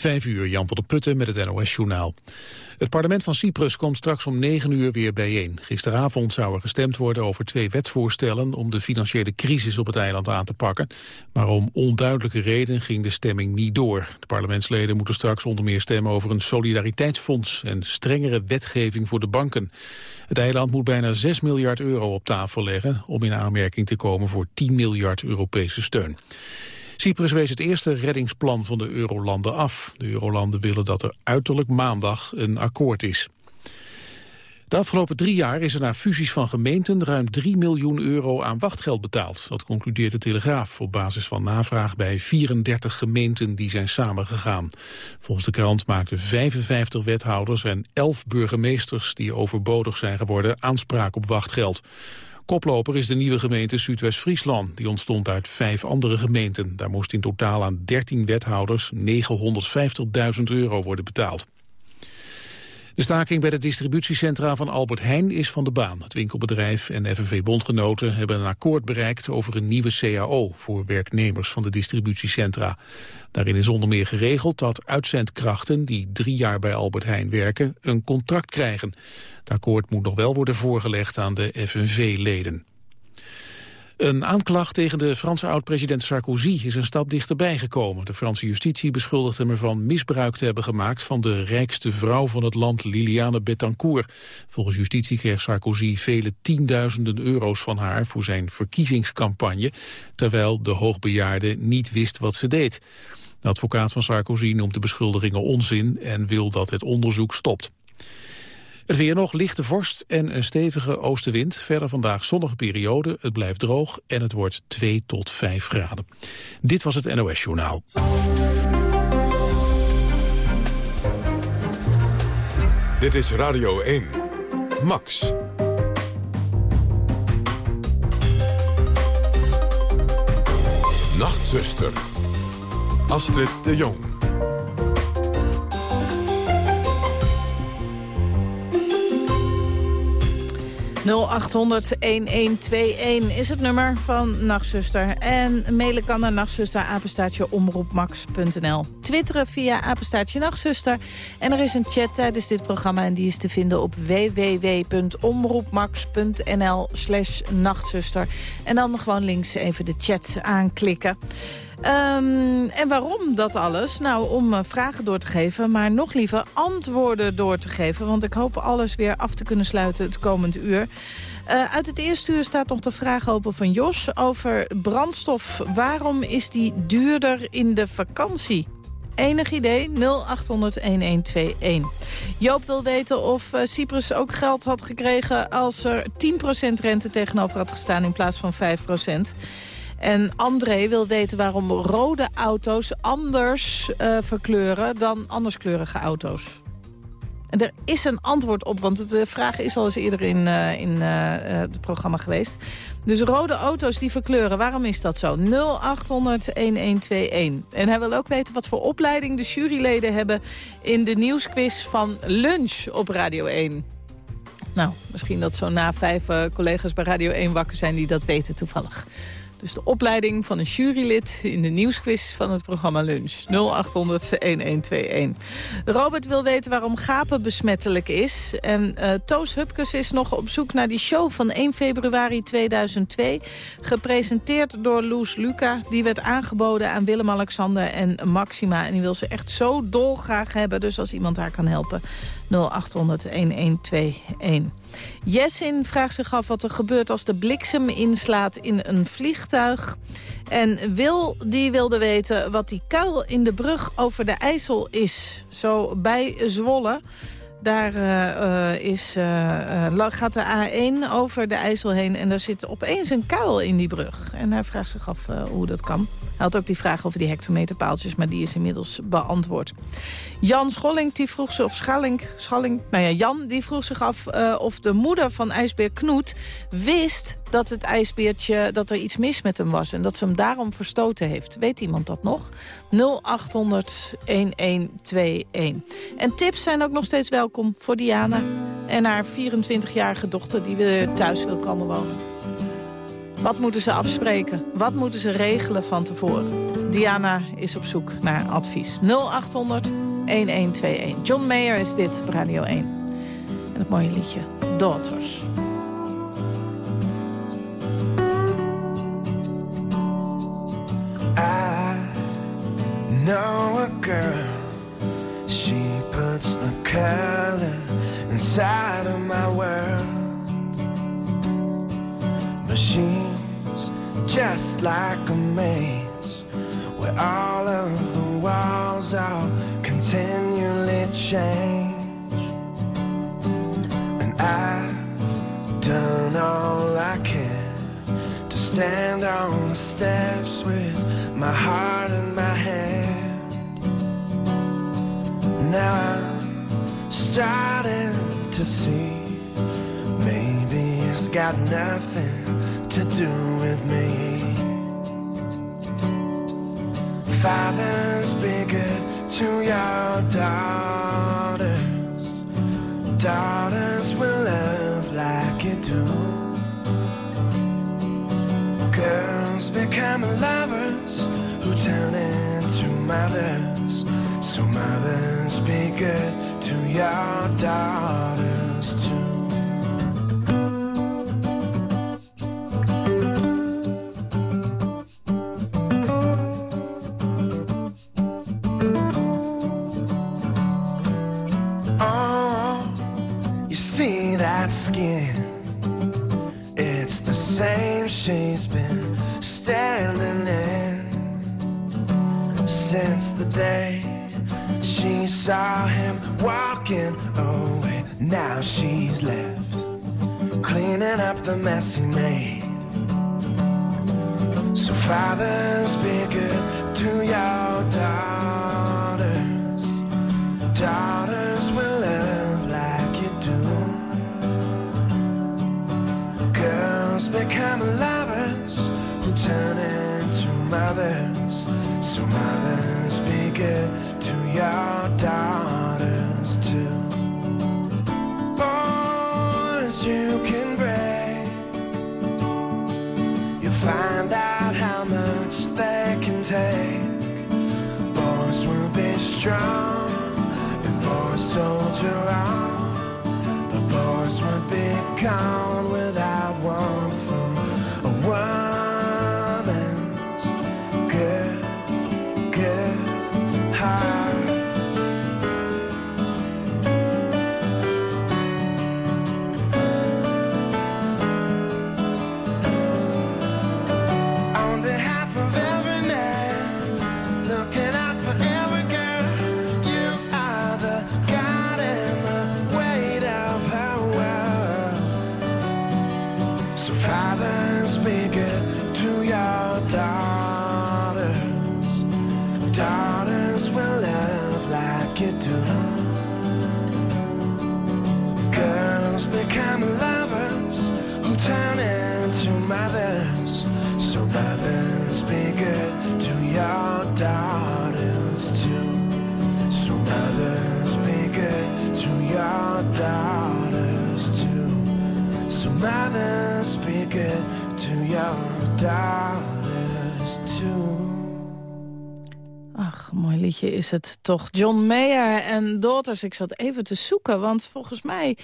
Vijf uur, Jan van der Putten met het NOS-journaal. Het parlement van Cyprus komt straks om negen uur weer bijeen. Gisteravond zou er gestemd worden over twee wetsvoorstellen... om de financiële crisis op het eiland aan te pakken. Maar om onduidelijke reden ging de stemming niet door. De parlementsleden moeten straks onder meer stemmen over een solidariteitsfonds... en strengere wetgeving voor de banken. Het eiland moet bijna 6 miljard euro op tafel leggen... om in aanmerking te komen voor 10 miljard Europese steun. Cyprus wees het eerste reddingsplan van de Eurolanden af. De Eurolanden willen dat er uiterlijk maandag een akkoord is. De afgelopen drie jaar is er na fusies van gemeenten ruim 3 miljoen euro aan wachtgeld betaald. Dat concludeert de Telegraaf op basis van navraag bij 34 gemeenten die zijn samengegaan. Volgens de krant maakten 55 wethouders en 11 burgemeesters die overbodig zijn geworden aanspraak op wachtgeld. Koploper is de nieuwe gemeente Zuidwest-Friesland. Die ontstond uit vijf andere gemeenten. Daar moest in totaal aan 13 wethouders 950.000 euro worden betaald. De staking bij de distributiecentra van Albert Heijn is van de baan. Het winkelbedrijf en FNV-bondgenoten hebben een akkoord bereikt over een nieuwe CAO voor werknemers van de distributiecentra. Daarin is onder meer geregeld dat uitzendkrachten die drie jaar bij Albert Heijn werken een contract krijgen. Het akkoord moet nog wel worden voorgelegd aan de FNV-leden. Een aanklacht tegen de Franse oud-president Sarkozy is een stap dichterbij gekomen. De Franse justitie beschuldigt hem ervan misbruik te hebben gemaakt van de rijkste vrouw van het land, Liliane Bettencourt. Volgens justitie kreeg Sarkozy vele tienduizenden euro's van haar voor zijn verkiezingscampagne, terwijl de hoogbejaarde niet wist wat ze deed. De advocaat van Sarkozy noemt de beschuldigingen onzin en wil dat het onderzoek stopt. Het weer nog, lichte vorst en een stevige oostenwind. Verder vandaag zonnige periode, het blijft droog en het wordt 2 tot 5 graden. Dit was het NOS Journaal. Dit is Radio 1. Max. Nachtzuster. Astrid de Jong. 0800-1121 is het nummer van Nachtzuster. En mailen kan naar nachtzuster. Twitteren via apenstaatje Nachtzuster. En er is een chat tijdens dit programma en die is te vinden op www.omroepmax.nl slash nachtzuster. En dan gewoon links even de chat aanklikken. Um, en waarom dat alles? Nou, om uh, vragen door te geven, maar nog liever antwoorden door te geven. Want ik hoop alles weer af te kunnen sluiten het komend uur. Uh, uit het eerste uur staat nog de vraag open van Jos over brandstof. Waarom is die duurder in de vakantie? Enig idee? 0800-1121. Joop wil weten of uh, Cyprus ook geld had gekregen... als er 10% rente tegenover had gestaan in plaats van 5%. En André wil weten waarom rode auto's anders uh, verkleuren dan anderskleurige auto's. En er is een antwoord op, want de vraag is al eens eerder in, uh, in het programma geweest. Dus rode auto's die verkleuren, waarom is dat zo? 0800-1121. En hij wil ook weten wat voor opleiding de juryleden hebben... in de nieuwsquiz van Lunch op Radio 1. Nou, misschien dat zo na vijf collega's bij Radio 1 wakker zijn die dat weten toevallig. Dus de opleiding van een jurylid in de nieuwsquiz van het programma Lunch. 0800-1121. Robert wil weten waarom gapen besmettelijk is. En uh, Toos Hupkes is nog op zoek naar die show van 1 februari 2002. Gepresenteerd door Loes Luca. Die werd aangeboden aan Willem-Alexander en Maxima. En die wil ze echt zo dolgraag hebben. Dus als iemand haar kan helpen, 0800-1121. Jessin vraagt zich af wat er gebeurt als de bliksem inslaat in een vliegtuig. En Wil die wilde weten wat die kuil in de brug over de IJssel is. Zo bij Zwolle. Daar uh, is, uh, gaat de A1 over de IJssel heen en daar zit opeens een kuil in die brug. En hij vraagt zich af hoe dat kan. Hij had ook die vraag over die hectometerpaaltjes, maar die is inmiddels beantwoord. Jan Scholling, die vroeg zich, of Schalling, Schalling, nou ja, Jan, die vroeg zich af of de moeder van ijsbeer Knoet wist dat het ijsbeertje, dat er iets mis met hem was en dat ze hem daarom verstoten heeft. Weet iemand dat nog? 0800 1121. En tips zijn ook nog steeds welkom voor Diana en haar 24-jarige dochter die weer thuis wil komen wonen. Wat moeten ze afspreken? Wat moeten ze regelen van tevoren? Diana is op zoek naar advies. 0800 1121. John Mayer is dit, Radio 1. En het mooie liedje Daughters. I know a girl. She puts the color inside of my world. But she's just like a maze where all of the walls are continually change. And I've done all I can to stand on the steps with my heart in my hand. Now I'm starting to see maybe it's got nothing to do with me. Fathers, be good to your daughters. Daughters will love like you do. Girls become a lovers turn into mothers. So mothers, be good to your daughters the day she saw him walking away. Now she's left cleaning up the mess he made. So fathers, be good to your daughters. Daughters will love like you do. Girls become lovers to your daughters too. Boys, you can break. You'll find out how much they can take. Boys will be strong, and boys soldier on. The boys would be liedje is het toch. John Mayer en Daughters. Ik zat even te zoeken, want volgens mij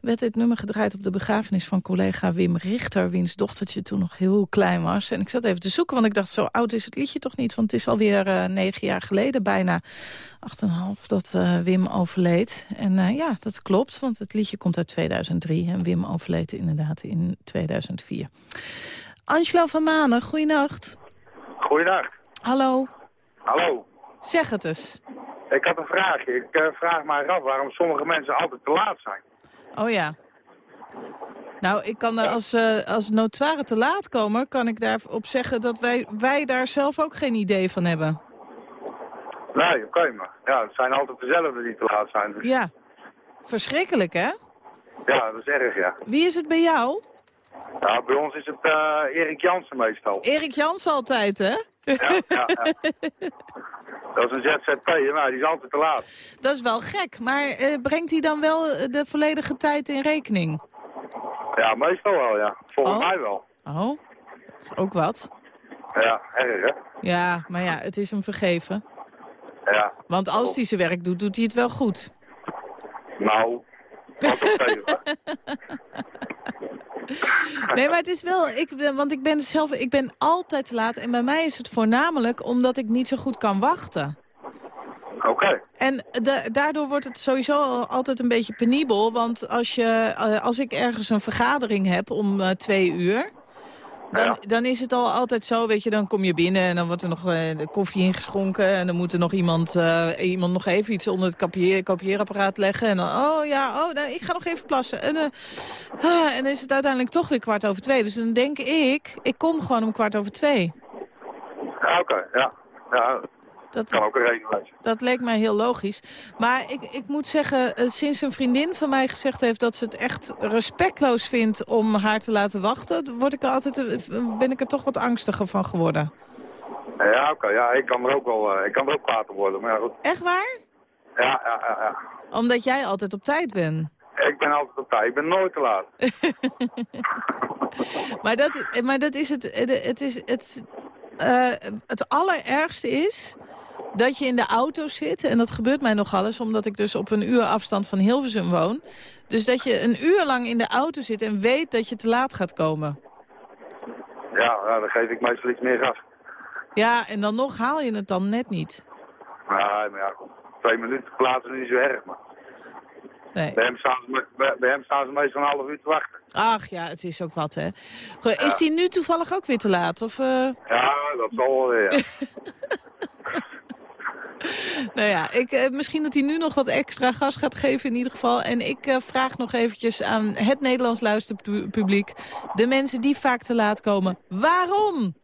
werd dit nummer gedraaid op de begrafenis van collega Wim Richter, wiens dochtertje toen nog heel klein was. En ik zat even te zoeken, want ik dacht, zo oud is het liedje toch niet? Want het is alweer uh, negen jaar geleden, bijna acht en een half, dat uh, Wim overleed. En uh, ja, dat klopt, want het liedje komt uit 2003 en Wim overleed inderdaad in 2004. Angelo van Manen, goeienacht. Goeienacht. Hallo. Hallo. Zeg het eens. Ik had een vraagje. Ik uh, vraag mij af waarom sommige mensen altijd te laat zijn. Oh ja. Nou, ik kan er als, uh, als notoire te laat komen, kan ik daarop zeggen dat wij, wij daar zelf ook geen idee van hebben. Nee, oké, okay, maar ja, het zijn altijd dezelfde die te laat zijn. Dus... Ja. Verschrikkelijk, hè? Ja, dat is erg, ja. Wie is het bij jou? Nou, bij ons is het uh, Erik Jansen meestal. Erik Jansen altijd, hè? Ja, ja, ja. Dat is een ZZP, maar die is altijd te laat. Dat is wel gek, maar uh, brengt hij dan wel de volledige tijd in rekening? Ja, meestal wel, ja. Volgens oh. mij wel. Oh, dat is ook wat. Ja, erg hè? Ja, maar ja, het is hem vergeven. Ja. Want als hij zijn werk doet, doet hij het wel goed. Nou, wat tegen. Nee, maar het is wel... Ik, want ik ben zelf... Ik ben altijd te laat. En bij mij is het voornamelijk omdat ik niet zo goed kan wachten. Oké. En da- daardoor wordt het sowieso al- altijd een beetje penibel. Want als, je, eh, als ik ergens een vergadering heb om eh, twee uur... Dan, Ja. dan is het al altijd zo, weet je, dan kom je binnen en dan wordt er nog eh, de koffie ingeschonken. En dan moet er nog iemand, eh, iemand nog even iets onder het kopieer, kopieerapparaat leggen. En dan, oh ja, oh, nou, ik ga nog even plassen. En, eh, ah, en dan is het uiteindelijk toch weer kwart over twee. Dus dan denk ik, ik kom gewoon om kwart over twee. Ja, oké. Ja. Ja, Dat, kan ook een reden wezen. dat leek mij heel logisch. Maar ik, ik moet zeggen, eh, sinds een vriendin van mij gezegd heeft... dat ze het echt respectloos vindt om haar te laten wachten... Word ik er altijd, eh, ben ik er toch wat angstiger van geworden. Ja, oké. Ja, ik kan er ook wel, eh, ik kan er ook kwaad op worden. Maar ja, goed. Echt waar? Ja, ja, ja, ja. Omdat jij altijd op tijd bent. Ik ben altijd op tijd. Ik ben nooit te laat. Maar dat, maar dat is het... Het, het is het, het allerergste is dat je in de auto zit. En dat gebeurt mij nogal eens, omdat ik dus op een uur afstand van Hilversum woon. Dus dat je een uur lang in de auto zit en weet dat je te laat gaat komen. Ja, ja, dan geef ik meestal iets meer gas. Ja, en dan nog haal je het dan net niet. Nee, maar ja. Twee minuten plaatsen is niet zo erg, maar Nee. bij hem staan ze, me- bij, bij hem staan ze meestal een half uur te wachten. Ach ja, het is ook wat, hè. Goed, is die nu toevallig ook weer te laat? Of, eh? Ja, dat zal wel weer. ja. Nou ja, ik, eh, misschien dat hij nu nog wat extra gas gaat geven in ieder geval. En ik eh, vraag nog eventjes aan het Nederlands luisterpubliek... de mensen die vaak te laat komen, waarom?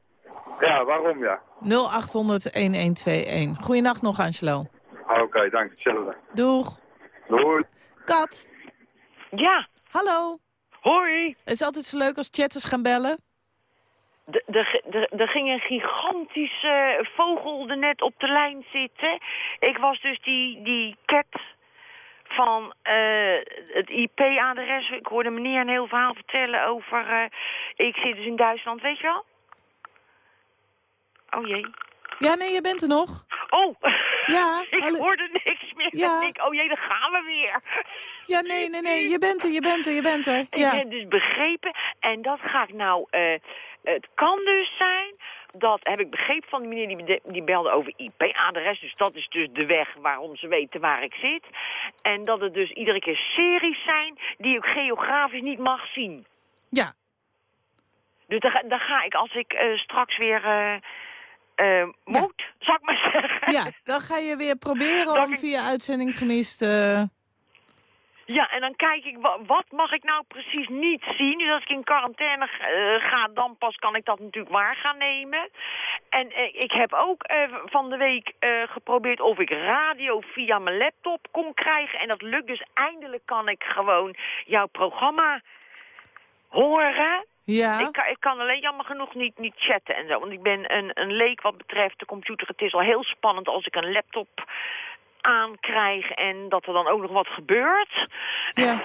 Ja, waarom ja? 0800-1121. Goeienacht nog, Angelo. Oké, dank hetzelfde. Doeg. Doei. Kat, Ja, hallo. hoi. Het is altijd zo leuk als chatters gaan bellen. Er ging een gigantische vogel er net op de lijn zitten. Ik was dus die, die cat van eh, het IP-adres. Ik hoorde meneer een heel verhaal vertellen over... eh, ik zit dus in Duitsland, weet je wel? Oh jee. Ja, nee, je bent er nog. Oh, Ja, ik alle- hoorde niks meer. Ja. Ik oh jee, daar gaan we weer. Ja, nee, nee, nee, je bent er, je bent er, je bent er. Ik Ja. heb dus begrepen, en dat ga ik nou... eh, het kan dus zijn, dat heb ik begrepen van die meneer die, die belde over IP-adres. Dus dat is dus de weg waarom ze weten waar ik zit. En dat het dus iedere keer series zijn die ik geografisch niet mag zien. ja, Dus daar, ga- ik als ik eh, straks weer eh, eh, moet, zou ik maar zeggen. ja, dan ga je weer proberen Dat om ik- via uitzending gemist... eh, Ja, en dan kijk ik, wa- wat mag ik nou precies niet zien? Dus als ik in quarantaine eh, ga, dan pas kan ik dat natuurlijk waar gaan nemen. En eh, ik heb ook eh, van de week geprobeerd of ik radio via mijn laptop kon krijgen. En dat lukt dus eindelijk kan ik gewoon jouw programma horen. ja. Ik, kan, ik kan alleen jammer genoeg niet, niet chatten en zo. Want ik ben een, een leek wat betreft de computer. Het is al heel spannend als ik een laptop aankrijg en dat er dan ook nog wat gebeurt. Ja.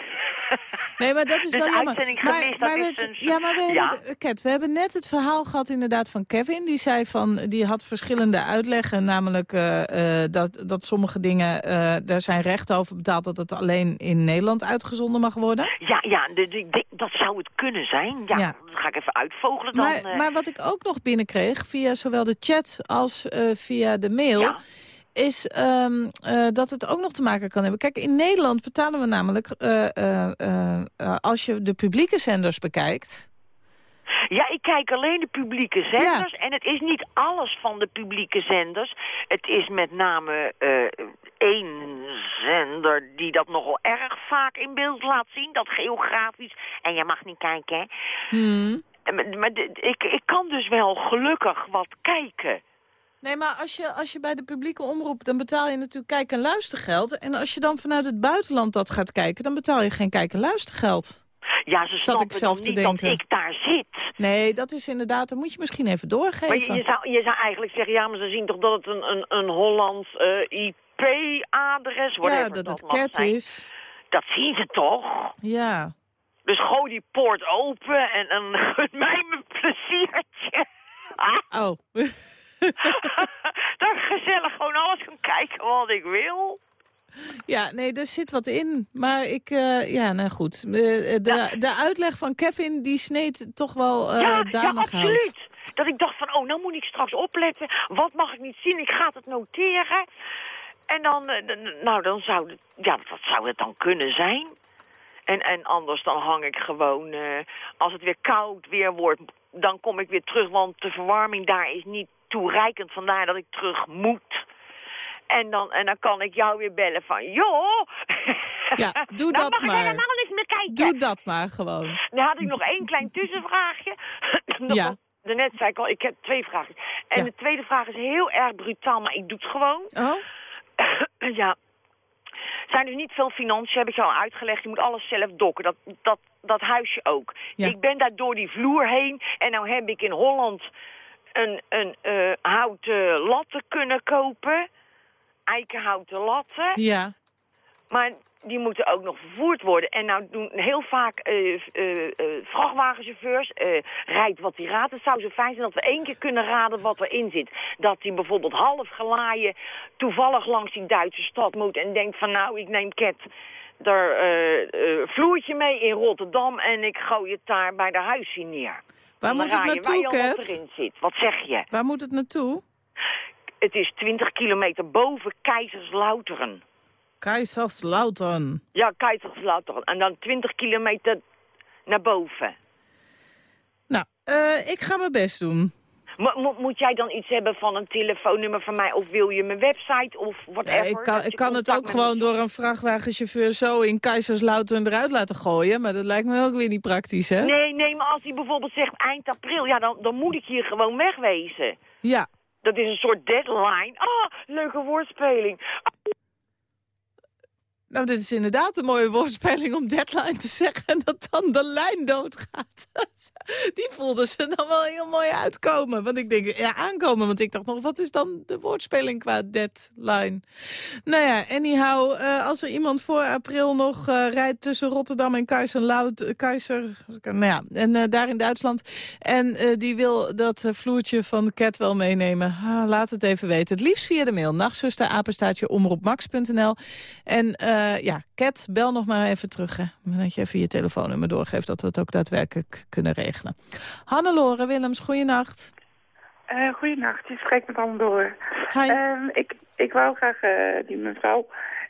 Nee, maar dat is Dus wel jammer. maar, gemist, dat maar is het- een- ja, maar we Ja. hebben, Kat, we hebben net het verhaal gehad inderdaad van Kevin. Die zei van, die had verschillende uitleggen. Namelijk eh, eh, dat, dat sommige dingen, eh, daar zijn rechten over betaald... dat het alleen in Nederland uitgezonden mag worden. Ja, ja de, de- de- dat zou het kunnen zijn. Ja, Ja. dat ga ik even uitvogelen dan. Maar, maar wat ik ook nog binnenkreeg, via zowel de chat als via de mail... Ja. Is ehm, eh, dat het ook nog te maken kan hebben. Kijk, in Nederland betalen we namelijk, eh, eh, als je de publieke zenders bekijkt... Ja, ik kijk alleen de publieke zenders. En het is niet alles van de publieke zenders. Het is met name eh, één zender die dat nogal erg vaak in beeld laat zien. Dat geografisch. En jij mag niet kijken, hè. Hmm. Maar, maar ik, ik kan dus wel gelukkig wat kijken. Nee, maar als je, als je bij de publieke omroep... dan betaal je natuurlijk kijk- en luistergeld. En als je dan vanuit het buitenland dat gaat kijken... dan betaal je geen kijk- en luistergeld. Ja, ze Zat snappen ik zelf te niet dat ik daar zit. Nee, dat is inderdaad... dat moet je misschien even Maar doorgeven. je, je, zou, je zou eigenlijk zeggen, ja, maar ze zien toch dat het een, een, een Hollands eh, IP-adres wordt. ja, dat het cat is. Dat zien ze toch? Ja. Dus gooi die poort open en, en gun mij mijn pleziertje. Oh, dat ik gezellig gewoon alles kan kijken wat ik wil. ja, nee, er zit wat in. Maar ik, eh, ja, nou goed. Eh, de, de uitleg van Kevin, die sneed toch wel eh ja, ja, hout. absoluut. Dat ik dacht van, oh, nou moet ik straks opletten. Wat mag ik niet zien? Ik ga het noteren. En dan, eh, nou, dan zou het, ja, wat zou het dan kunnen zijn? En, en anders dan hang ik gewoon, eh, als het weer koud weer wordt, dan kom ik weer terug. Want de verwarming daar is niet toereikend. Vandaar dat ik terug moet. En dan, en dan kan ik jou weer bellen van, joh. Ja, doe nou dat mag ik maar. helemaal meer kijken. Doe dat maar gewoon. Dan had ik nog één klein tussenvraagje. Ja. Daarnet zei ik al, ik heb twee vragen. En Ja. de tweede vraag is heel erg brutaal, maar ik doe het gewoon. Oh? ja. zijn dus niet veel financiën, heb ik je al uitgelegd. Je moet alles zelf dokken, dat, dat, dat huisje ook. Ja. Ik ben daar door die vloer heen en nou heb ik in Holland een, een eh, houten latten kunnen kopen. Eikenhouten latten. Ja. Maar die moeten ook nog vervoerd worden. En nou doen heel vaak eh, eh, vrachtwagenchauffeurs, rijdt wat hij raadt. Het zou zo fijn zijn dat we één keer kunnen raden wat erin zit. Dat hij bijvoorbeeld half gelaaien toevallig langs die Duitse stad moet... en denkt van nou, ik neem Ket eh, vloertje mee in Rotterdam... en ik gooi het daar bij de huisje neer. Waar moet het naartoe, erin zit. Wat zeg je? Waar moet het naartoe? Het is 20 kilometer boven Keizerslauteren. Kaiserslautern. Ja, Keizerslauteren. En dan 20 kilometer naar boven. Nou, eh, ik ga mijn best doen. Mo- mo- moet jij dan iets hebben van een telefoonnummer van mij? Of wil je mijn website of Ja, whatever? ik kan, ik kan het ook gewoon door een vrachtwagenchauffeur zo in Kaiserslautern eruit laten gooien. Maar dat lijkt me ook weer niet praktisch, hè? Nee, nee, maar als hij bijvoorbeeld zegt eind april... ja, dan, dan moet ik hier gewoon wegwezen. Ja. Dat is een soort deadline. Ah, leuke woordspeling. Nou, dit is inderdaad een mooie woordspeling om deadline te zeggen... en dat dan de lijn doodgaat. Die voelden ze dan wel heel mooi uitkomen. Want ik denk, ja, aankomen. Want ik dacht nog, wat is dan de woordspeling qua deadline? Nou ja, anyhow, eh, als er iemand voor april nog eh, rijdt... tussen Rotterdam en Kaiserslaut, Kaiser, nou ja, en eh, daar in Duitsland... en eh, die wil dat eh, vloertje van Cat wel meenemen... Ah, laat het even weten. Het liefst via de mail. Nachtzuster, apenstaatje, omroepmax.nl. En eh, ja, Cat, bel nog maar even terug. Hè. Dat je even je telefoonnummer doorgeeft, dat we het ook daadwerkelijk kunnen regelen. Hannelore Willems, goeienacht. Uh, goedenacht, je spreekt met Hannelore. Hi. Ehm, ik, ik wou graag uh, die mevrouw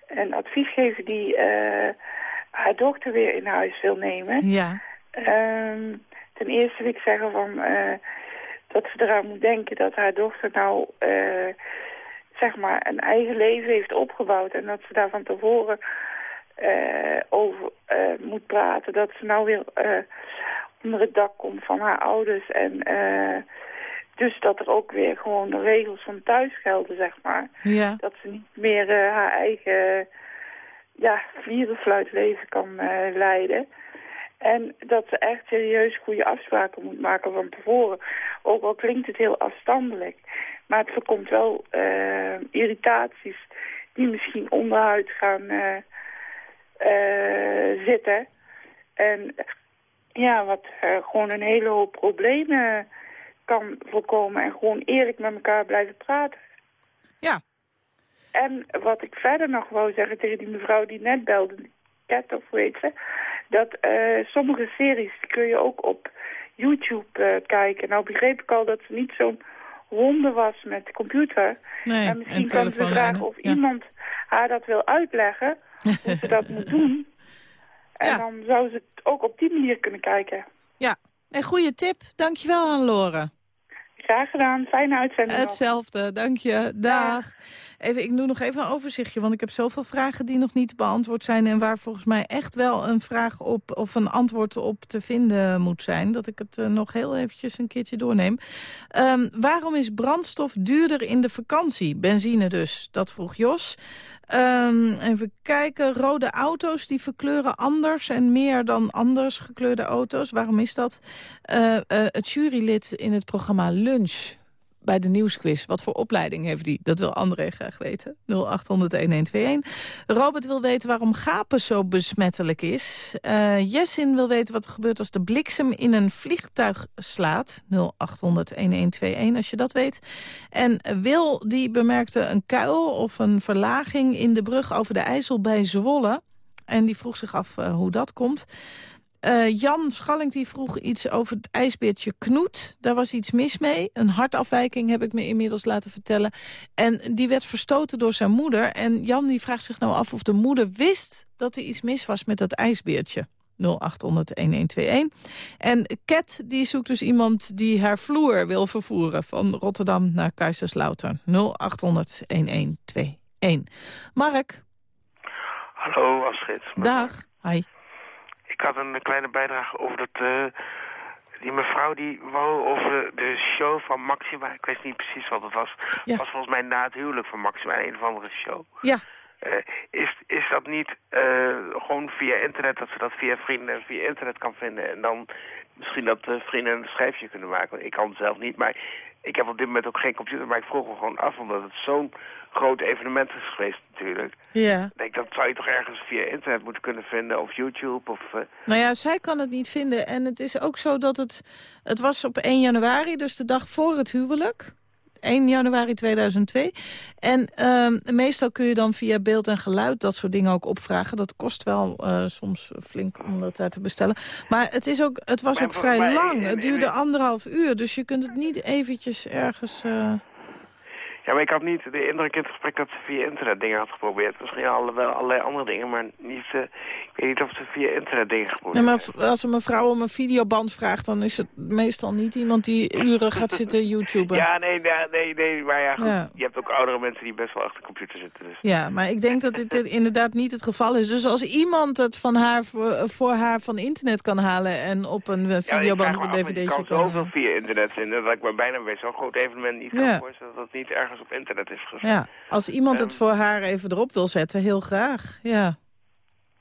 een advies geven die uh, haar dochter weer in huis wil nemen. Ja. Um, ten eerste wil ik zeggen van, uh, dat ze eraan moet denken dat haar dochter nou uh, zeg maar een eigen leven heeft opgebouwd. En dat ze daar van tevoren uh, over uh, moet praten. Dat ze nou weer uh, onder het dak komt van haar ouders. En dus dat er ook weer gewoon de regels van thuis gelden, zeg maar. Ja. Dat ze niet meer haar eigen ja, vierenfluitleven kan leiden. En dat ze echt serieus goede afspraken moet maken van tevoren. Ook al klinkt het heel afstandelijk. Maar het voorkomt wel uh, irritaties die misschien onderhuid gaan uh, uh, zitten. En ja, wat gewoon een hele hoop problemen kan voorkomen. En gewoon eerlijk met elkaar blijven praten. Ja. En wat ik verder nog wou zeggen tegen die mevrouw die net belde, Cat of weet ze, dat uh, sommige series kun je ook op YouTube uh, kijken. Nou begreep ik al dat ze niet zo'n ronde was met de computer. Nee, en misschien kan ze vragen of ja. iemand haar dat wil uitleggen, hoe ze dat moet doen. En ja. dan zou ze het ook op die manier kunnen kijken. Ja, een goede tip. Dankjewel aan Lore. Graag gedaan. Fijne uitzending. Hetzelfde, dank je. Dag. Even, ik doe nog even een overzichtje, want ik heb zoveel vragen die nog niet beantwoord zijn... en waar volgens mij echt wel een vraag op of een antwoord op te vinden moet zijn... dat ik het uh, nog heel eventjes een keertje doorneem. Um, waarom is brandstof duurder in de vakantie? Benzine dus, dat vroeg Jos. Um, even kijken, rode auto's die verkleuren anders en meer dan anders gekleurde auto's. Waarom is dat? Uh, uh, het jurylid in het programma Lunch bij de nieuwsquiz. Wat voor opleiding heeft die? Dat wil André graag weten. 0800-1121. Robert wil weten waarom gapen zo besmettelijk is. Eh Jessin wil weten wat er gebeurt als de bliksem in een vliegtuig slaat. 0800-1121 als je dat weet. En Wil die bemerkte een kuil of een verlaging in de brug over de IJssel bij Zwolle. En die vroeg zich af eh, hoe dat komt. Eh, Jan Schalling die vroeg iets over het ijsbeertje Knoet. Daar was iets mis mee. Een hartafwijking heb ik me inmiddels laten vertellen. En die werd verstoten door zijn moeder. En Jan die vraagt zich nou af of de moeder wist dat er iets mis was met dat ijsbeertje. 0800-1121. En Ket die zoekt dus iemand die haar vloer wil vervoeren... van Rotterdam naar Kaiserslautern. 0800-1121. Mark, Hallo Astrid. dag. Hi. Ik had een kleine bijdrage over dat... eh, die mevrouw die wou over de show van Maxima. Ik weet niet precies wat het was. Ja. was volgens mij na het huwelijk van Maxima een of andere show. Ja, Eh, is, is dat niet eh, gewoon via internet, dat ze dat via vrienden via internet kan vinden en dan misschien dat eh, vrienden een schrijfje kunnen maken? Ik kan het zelf niet, maar ik heb op dit moment ook geen computer, maar ik vroeg me gewoon af, omdat het zo'n groot evenement is geweest natuurlijk. ja. Ik denk, dat zou je toch ergens via internet moeten kunnen vinden, of YouTube, of... eh, Nou ja, zij kan het niet vinden. En het is ook zo dat het... Het was op 1 januari, dus de dag voor het huwelijk. 1 januari 2002. En ehm, meestal kun je dan via beeld en geluid dat soort dingen ook opvragen. Dat kost wel eh, soms flink om dat daar te bestellen. Maar het, is ook, het was Maar ook vrij mij- lang. Het duurde anderhalf uur. Dus je kunt het niet eventjes ergens... eh, Ja, maar ik had niet de indruk in het gesprek dat ze via internet dingen had geprobeerd. Misschien alle, wel allerlei andere dingen, maar niet, eh, ik weet niet of ze via internet dingen geprobeerd Nee, maar als een mevrouw om een videoband vraagt... dan is het meestal niet iemand die uren gaat zitten YouTuben. Ja, nee, nee, nee, maar ja, goed. Ja. Je hebt ook oudere mensen die best wel achter de computer zitten. Dus. Ja, maar ik denk dat dit inderdaad niet het geval is. Dus als iemand het van haar voor, voor haar van internet kan halen... en op een eh, Ja, ik videoband of een af, want Je dvd'tje kan kan zoveel via internet vinden dat ik me bijna bij zo'n groot evenement niet kan Ja. voorstellen dat het niet ergens op internet gezet. Ja, als iemand het voor haar even erop wil zetten, heel graag. Ja,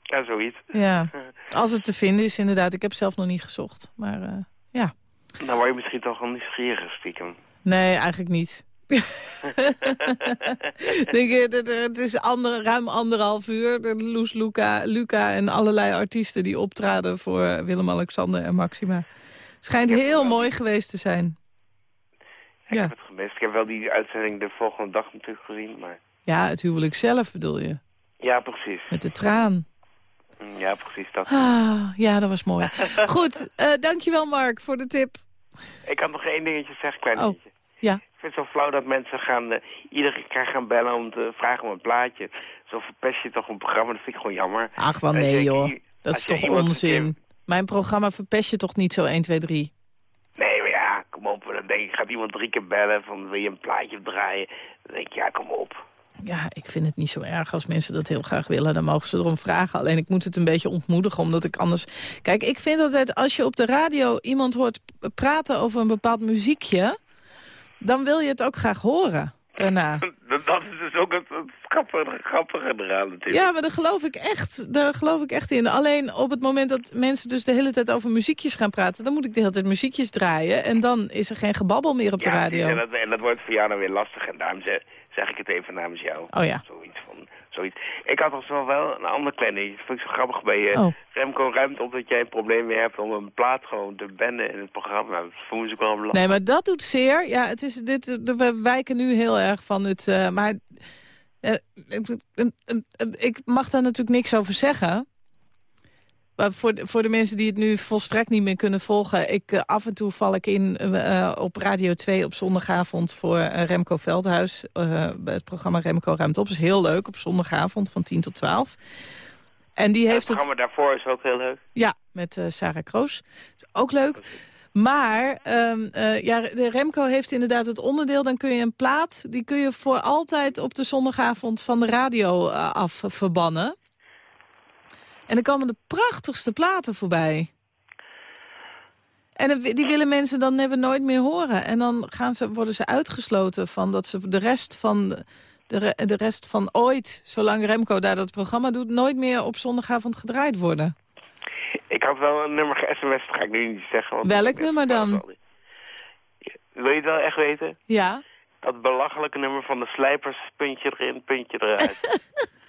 Ja, zoiets. ja. Als het te vinden is, inderdaad. Ik heb zelf nog niet gezocht. Maar eh, ja, Dan word je misschien toch wel nieuwsgierig, stiekem. nee, eigenlijk niet. Denk je, het, is ander, ruim anderhalf uur. Loes, Luca, Luca en allerlei artiesten die optraden voor Willem-Alexander en Maxima. Schijnt heel mooi geweest te zijn. Ik Ja. heb het gemist. Ik heb wel die uitzending de volgende dag natuurlijk gezien, maar... Ja, het huwelijk zelf bedoel je. Ja, precies. Met de traan. Ja, precies dat. Ah, ja, dat was mooi. Goed, eh, dankjewel Mark voor de tip. Ik kan nog één dingetje zeggen, klein Oh, dingetje. ja. Ik vind het zo flauw dat mensen gaan, eh, iedere keer gaan bellen om te vragen om een plaatje. Zo verpest je toch een programma, dat vind ik gewoon jammer. Ach, wel nee je- joh. Dat is toch onzin. Mijn programma verpest je toch niet zo 1, 2, 3? Nee, maar ja, kom op. Dan denk ik, gaat iemand drie keer bellen van wil je een plaatje draaien? Denk ja, kom op. Ja, ik vind het niet zo erg als mensen dat heel graag willen. Dan mogen ze erom vragen. Alleen ik moet het een beetje ontmoedigen, omdat ik anders... Kijk, ik vind altijd, als je op de radio iemand hoort praten over een bepaald muziekje... dan wil je het ook graag horen daarna. Dat, is dus ook het, het grappige, grappige eraan natuurlijk. Ja, maar daar geloof ik echt, daar geloof ik echt in. Alleen op het moment dat mensen dus de hele tijd over muziekjes gaan praten... dan moet ik de hele tijd muziekjes draaien. En dan is er geen gebabbel meer op de radio. En dat, en dat wordt voor jou dan weer lastig. En daarom zeg, zeg ik het even namens jou. Oh ja. Zoiets van, zoiets. Ik had nog wel wel een ander klein dingetje. Dat vond ik zo grappig bij uh, Oh. Remco ruimt op dat jij een probleem mee hebt om een plaat gewoon te bannen in het programma. Nou, dat moest ik wel lachen. Nee, maar dat doet zeer. Ja, het is, dit, we wijken nu heel erg van het... eh, maar eh, ik- ik mag daar natuurlijk niks over zeggen. Maar voor, de, voor de mensen die het nu volstrekt niet meer kunnen volgen... Ik, eh, af en toe val ik in eh, op Radio 2 op zondagavond voor eh, Remco Veldhuis. eh, bij het programma Remco Ruimt Op. Is heel leuk op zondagavond van 10 tot 12. En die het heeft het... programma daarvoor is ook heel leuk. Ja, met eh, Sarah Kroos. Ook leuk. Maar ehm, eh, ja, de Remco heeft inderdaad het onderdeel. Dan kun je een plaat, die kun je voor altijd op de zondagavond van de radio eh, af verbannen. En dan komen de prachtigste platen voorbij. En die willen mensen dan never nooit meer horen. En dan gaan ze, worden ze uitgesloten van dat ze de rest van, de, de rest van ooit... zolang Remco daar dat programma doet... nooit meer op zondagavond gedraaid worden. Ik had wel een nummer ge-sms, dat ga ik nu niet zeggen. Want Welk nummer dan? Wil je het wel echt weten? Ja. Dat belachelijke nummer van de slijpers, puntje erin, puntje eruit.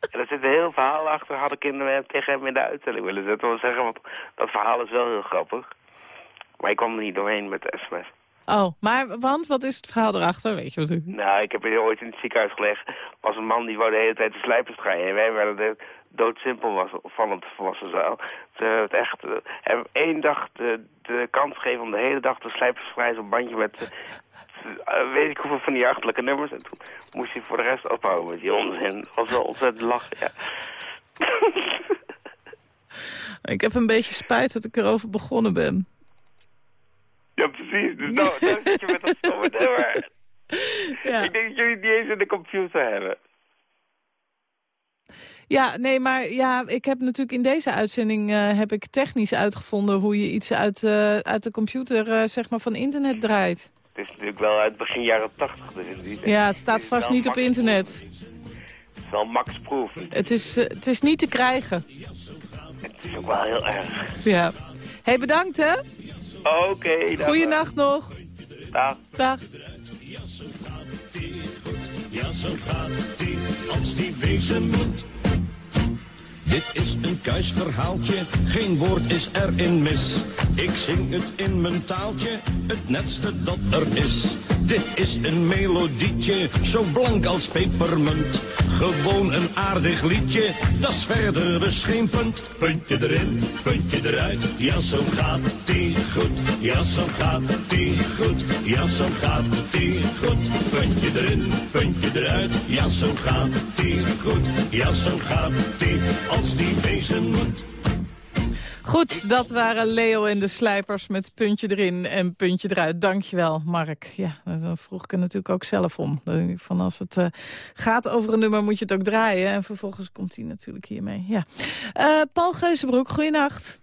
en er zit een heel verhaal achter, hadden kinderen tegen hem in de uitzending willen zetten. wil zeggen, want dat verhaal is wel heel grappig. Maar ik kwam er niet doorheen met de sms. Oh, maar want wat is het verhaal erachter? Weet je wat? Nou, ik heb hier ooit in het ziekenhuis gelegen. was een man die wou de hele tijd de slijpers draaien. En wij werden er doodsimpel was, van het volwassen zaal. Ze hebben het echt eh, hebben één dag de, de kans gegeven om de hele dag de slijpers vrij zo'n bandje met eh, weet ik hoeveel van die achterlijke nummers. En toen moest hij voor de rest ophouden met die onzin. Was wel ontzettend lachen, ja. Ik heb een beetje spijt dat ik erover begonnen ben. Ja, precies. Dus nou, nou zit je met dat stomme nummer. Ja. Ik denk dat jullie het niet eens in de computer hebben. Ja, nee, maar ja, ik heb natuurlijk in deze uitzending eh, heb ik technisch uitgevonden hoe je iets uit, eh, uit de computer zeg maar van internet draait. Het is natuurlijk wel uit begin jaren tachtig. Dus het is- Ja, het staat het vast niet op internet. Het is wel max proof. Het is, eh, het is niet te krijgen. Het is ook wel heel erg. Ja. hey, bedankt hè. Oké, dan. Goeienacht nog. Dag. Dag. Ja, zo gaat die als die wezen moet. Dit is een kuisverhaaltje, geen woord is erin mis. Ik zing het in mijn taaltje, het netste dat er is. Dit is een melodietje, zo blank als pepermunt. Gewoon een aardig liedje, dat is verder dus geen punt. Puntje erin, puntje eruit, ja zo gaat die goed. Ja zo gaat die goed, ja zo gaat die goed. Puntje erin, puntje eruit, ja zo gaat die goed. Ja zo gaat die, als die wezen moet. Goed, dat waren Leo en de Slijpers met puntje erin en puntje eruit. Dankjewel, Mark. Ja, daar vroeg ik er natuurlijk ook zelf om. Van als het eh, gaat over een nummer moet je het ook draaien. En vervolgens komt hij natuurlijk hiermee. Ja. Eh, Paul Geuzenbroek, goeienacht.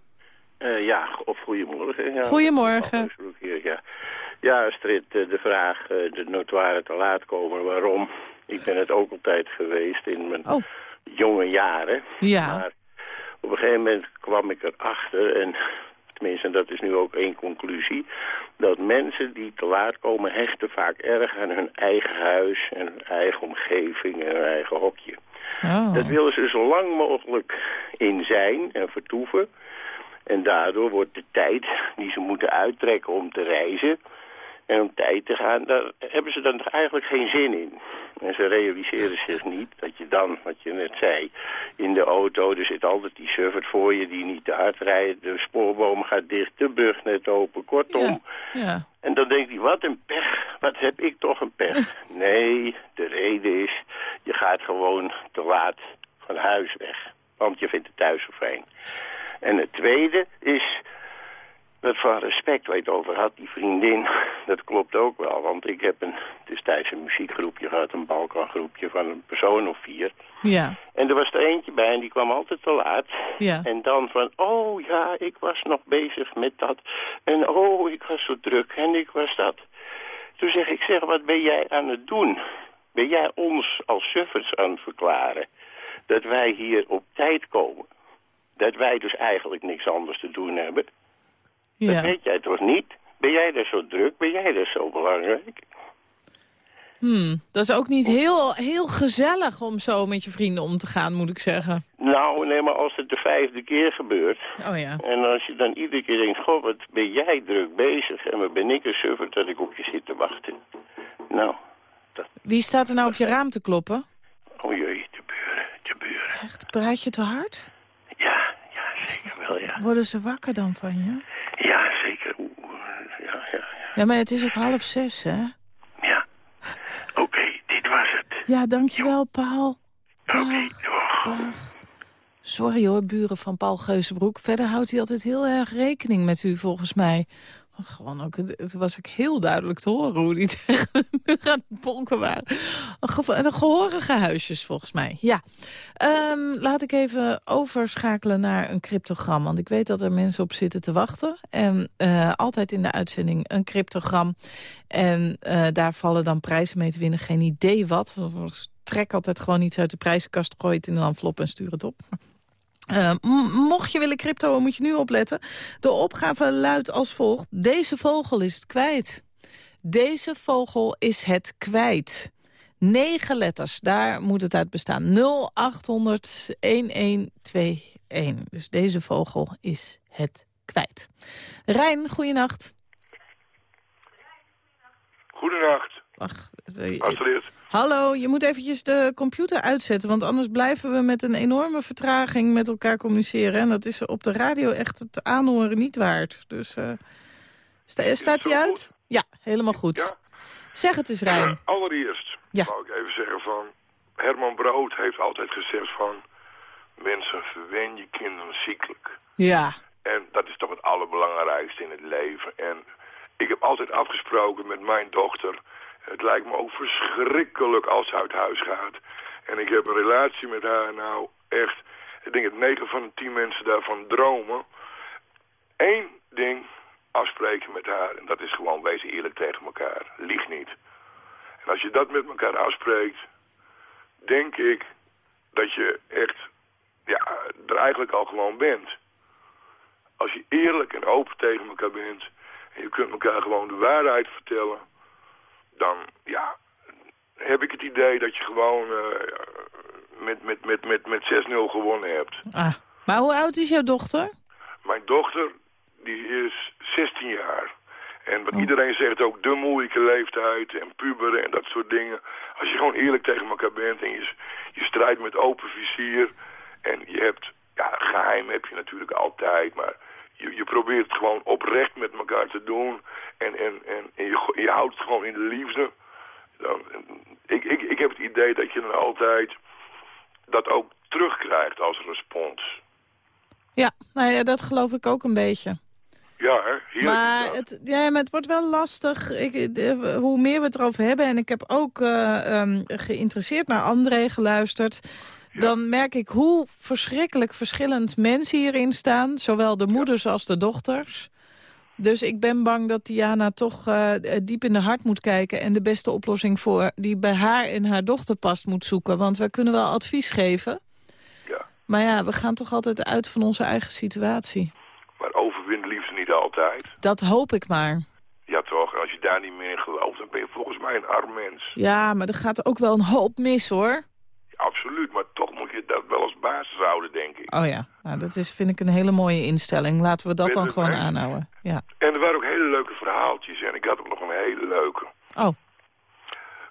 Eh, ja, of goedemorgen. Ja. Goedemorgen. Hier, Ja, ja Astrid, de vraag, de notoire te laat komen, waarom? Ik ben het ook altijd geweest in mijn Oh. jonge jaren. Ja. Maar op een gegeven moment kwam ik erachter, en tenminste dat is nu ook één conclusie, dat mensen die te laat komen hechten vaak erg aan hun eigen huis en hun eigen omgeving en hun eigen hokje. Oh. Dat willen ze zo lang mogelijk in zijn en vertoeven. En daardoor wordt de tijd die ze moeten uittrekken om te reizen en om tijd te gaan, daar hebben ze dan toch eigenlijk geen zin in. En ze realiseren zich niet dat je dan, wat je net zei, in de auto, er zit altijd die servant voor je die niet te hard rijdt, de spoorboom gaat dicht, de brug net open, kortom. Ja. En dan denkt hij, wat een pech, wat heb ik toch een pech. Nee, de reden is, je gaat gewoon te laat van huis weg. Want je vindt het thuis zo fijn. En het tweede is, dat van respect waar je het over had, die vriendin, dat klopt ook wel. Want ik heb een, destijds een muziekgroepje gehad, een balkangroepje van een persoon of vier. Ja. En er was er eentje bij en die kwam altijd te laat. Ja. En dan van, oh ja, ik was nog bezig met dat. En oh, ik was zo druk en ik was dat. Toen zeg ik, zeg, wat ben jij aan het doen? Ben jij ons als suffers aan het verklaren? Dat wij hier op tijd komen. Dat wij dus eigenlijk niks anders te doen hebben. Dat Ja. weet jij toch niet? Ben jij daar zo druk? Ben jij daar zo belangrijk? Hmm, dat is ook niet heel, heel gezellig om zo met je vrienden om te gaan, moet ik zeggen. Nou, nee, maar als het de vijfde keer gebeurt... Oh ja. En als je dan iedere keer denkt, goh, wat ben jij druk bezig... en wat ben ik een suffer dat ik op je zit te wachten. Nou, Wie staat er nou op je raam te kloppen? oh jee, de buren, de buren. Echt, praat je te hard? Ja, ja, zeker wel, ja. Worden ze wakker dan van je? Ja, zeker. Oeh, ja, ja, ja. Ja, maar het is ook half zes, hè? Oké, dit was het. Ja, dankjewel, Paul. Dag. Dag. Sorry hoor, buren van Paul Geuzenbroek. Verder houdt hij altijd heel erg rekening met u, volgens mij. Gewoon ook, het was ook heel duidelijk te horen hoe die tegen de muur bonken waren. Een gehorige huisjes, volgens mij. Ja. Ehm, laat ik even overschakelen naar een cryptogram. Want ik weet dat er mensen op zitten te wachten. En eh, altijd in de uitzending een cryptogram. En eh, daar vallen dan prijzen mee te winnen. Geen idee wat. Trek altijd gewoon iets uit de prijzenkast, gooi het in een envelop en stuur het op. Uh, mocht je willen crypto, moet je nu opletten. De opgave luidt als volgt. Deze vogel is het kwijt. Deze vogel is het kwijt. Negen letters, daar moet het uit bestaan. 0800 1121. Dus deze vogel is het kwijt. Rijn, goeienacht. Goedenacht, Wacht, eh, Astrid. Hallo, je moet eventjes de computer uitzetten... want anders blijven we met een enorme vertraging met elkaar communiceren. En dat is op de radio echt het aanhoren niet waard. Dus eh, sta- staat hij uit? Ja, helemaal goed. Zeg het eens, Rijn. Allereerst Ja. wou ik even zeggen van... Herman Brood heeft altijd gezegd van... Mensen, verwen je kinderen ziekelijk. Ja. En dat is toch het allerbelangrijkste in het leven. En ik heb altijd afgesproken met mijn dochter... Het lijkt me ook verschrikkelijk als ze uit huis gaat. En ik heb een relatie met haar nou echt... Ik denk dat 9 van de 10 mensen daarvan dromen. Eén ding afspreken met haar. En dat is gewoon wees eerlijk tegen elkaar. Lieg niet. En als je dat met elkaar afspreekt... denk ik dat je echt ja, er eigenlijk al gewoon bent. Als je eerlijk en open tegen elkaar bent... en je kunt elkaar gewoon de waarheid vertellen... dan ja, heb ik het idee dat je gewoon eh, met, met, met, met, met 6-0 gewonnen hebt. Ah. Maar hoe oud is jouw dochter? Mijn dochter, die is 16 jaar. En wat iedereen zegt, ook de moeilijke leeftijd en puberen en dat soort dingen. Als je gewoon eerlijk tegen elkaar bent en je, je strijdt met open vizier... en je hebt, ja, geheim heb je natuurlijk altijd, maar je, je probeert het gewoon oprecht met elkaar te doen... en, en, en, en je, je houdt het gewoon in de liefde... Dan, ik, ik, ik heb het idee dat je dan altijd dat ook terugkrijgt als respons. Ja, nou ja, dat geloof ik ook een beetje. Ja, hè? Heerlijk Maar het, ja, maar het wordt wel lastig. Ik, de- hoe meer we het erover hebben... en ik heb ook eh, ehm, geïnteresseerd naar André geluisterd... dan merk ik hoe verschrikkelijk verschillend mensen hierin staan. Zowel de moeders als de dochters. Dus ik ben bang dat Diana toch eh, diep in de hart moet kijken... en de beste oplossing voor die bij haar en haar dochter past moet zoeken. Want wij kunnen wel advies geven. Ja. Maar ja, we gaan toch altijd uit van onze eigen situatie. Maar overwint liefde niet altijd. Dat hoop ik maar. Ja toch, en als je daar niet meer in gelooft, dan ben je volgens mij een arm mens. Ja, maar er gaat ook wel een hoop mis, hoor. Absoluut, maar toch moet je dat wel als basis houden, denk ik. Oh ja, nou, dat is, vind ik een hele mooie instelling. Laten we dat dan gewoon mee? aanhouden. Ja. En er waren ook hele leuke verhaaltjes en ik had ook nog een hele leuke. Oh.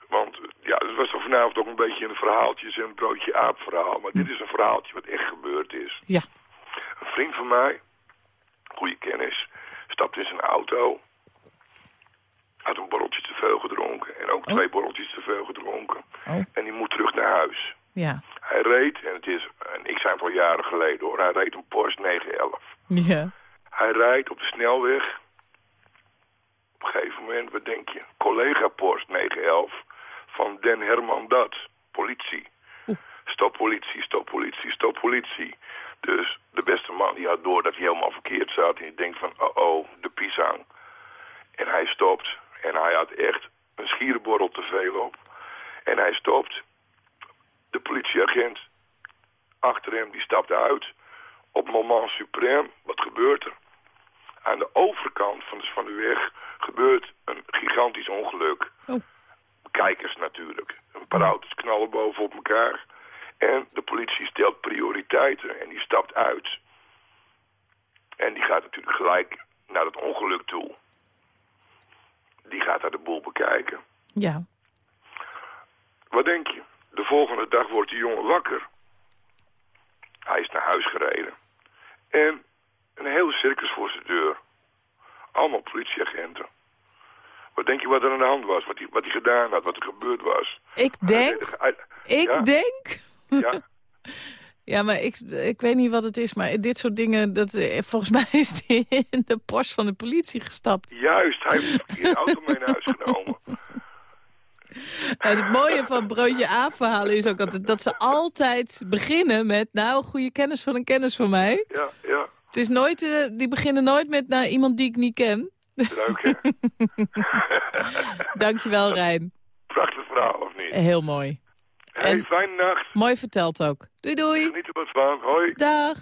Want ja, het was toch vanavond ook een beetje een verhaaltjes en een broodje aap verhaal. Maar dit is een verhaaltje wat echt gebeurd is. Ja. Een vriend van mij, goede kennis, stapt in zijn auto. Had een borreltje te veel gedronken en ook twee borreltjes te veel gedronken. Oh. En die moet terug naar huis. Ja. Hij reed, en het is, en ik zijn al jaren geleden hoor, hij reed een Porsche 911. Ja. Hij rijdt op de snelweg. Op een gegeven moment, wat denk je? Collega Porsche 911 van Den Herman Dat, politie. Stop politie, stop politie, stop politie. Dus de beste man die had door dat hij helemaal verkeerd zat. En die denkt van, oh oh, de pisang. En hij stopt. En hij had echt een schierenborrel te veel op. En hij stopt. De politieagent achter hem, die stapt uit. Op moment suprême, wat gebeurt er? Aan de overkant van de, van de weg gebeurt een gigantisch ongeluk. Kijkers natuurlijk. Een paar auto's knallen boven op elkaar. En de politie stelt prioriteiten en die stapt uit. En die gaat natuurlijk gelijk naar het ongeluk toe. Die gaat daar de boel bekijken. Ja. Wat denk je? De volgende dag wordt die jongen wakker. Hij is naar huis gereden. En een heel circus voor zijn deur. Allemaal politieagenten. Wat denk je wat er aan de hand was? Wat hij, wat hij gedaan had? Wat er gebeurd was? Ik denk... Hij- Ik Ja? denk... Ja? Ja, maar ik, ik weet niet wat het is, maar dit soort dingen... Dat, eh, volgens mij is die in de Porsche van de politie gestapt. Juist, hij heeft verkeerde auto mee naar huis genomen. En het mooie van broodje A-verhalen is ook dat, dat ze altijd beginnen met... nou, goede kennis van een kennis van mij. Ja, ja. Het is nooit, eh, die beginnen nooit met nou, iemand die ik niet ken. Leuk, hè? Dankjewel, Rijn. Prachtig verhaal, of niet? Heel mooi. Hey, fijne nacht. Mooi verteld ook. Doei, doei. Geniet er wat van. Hoi. Dag.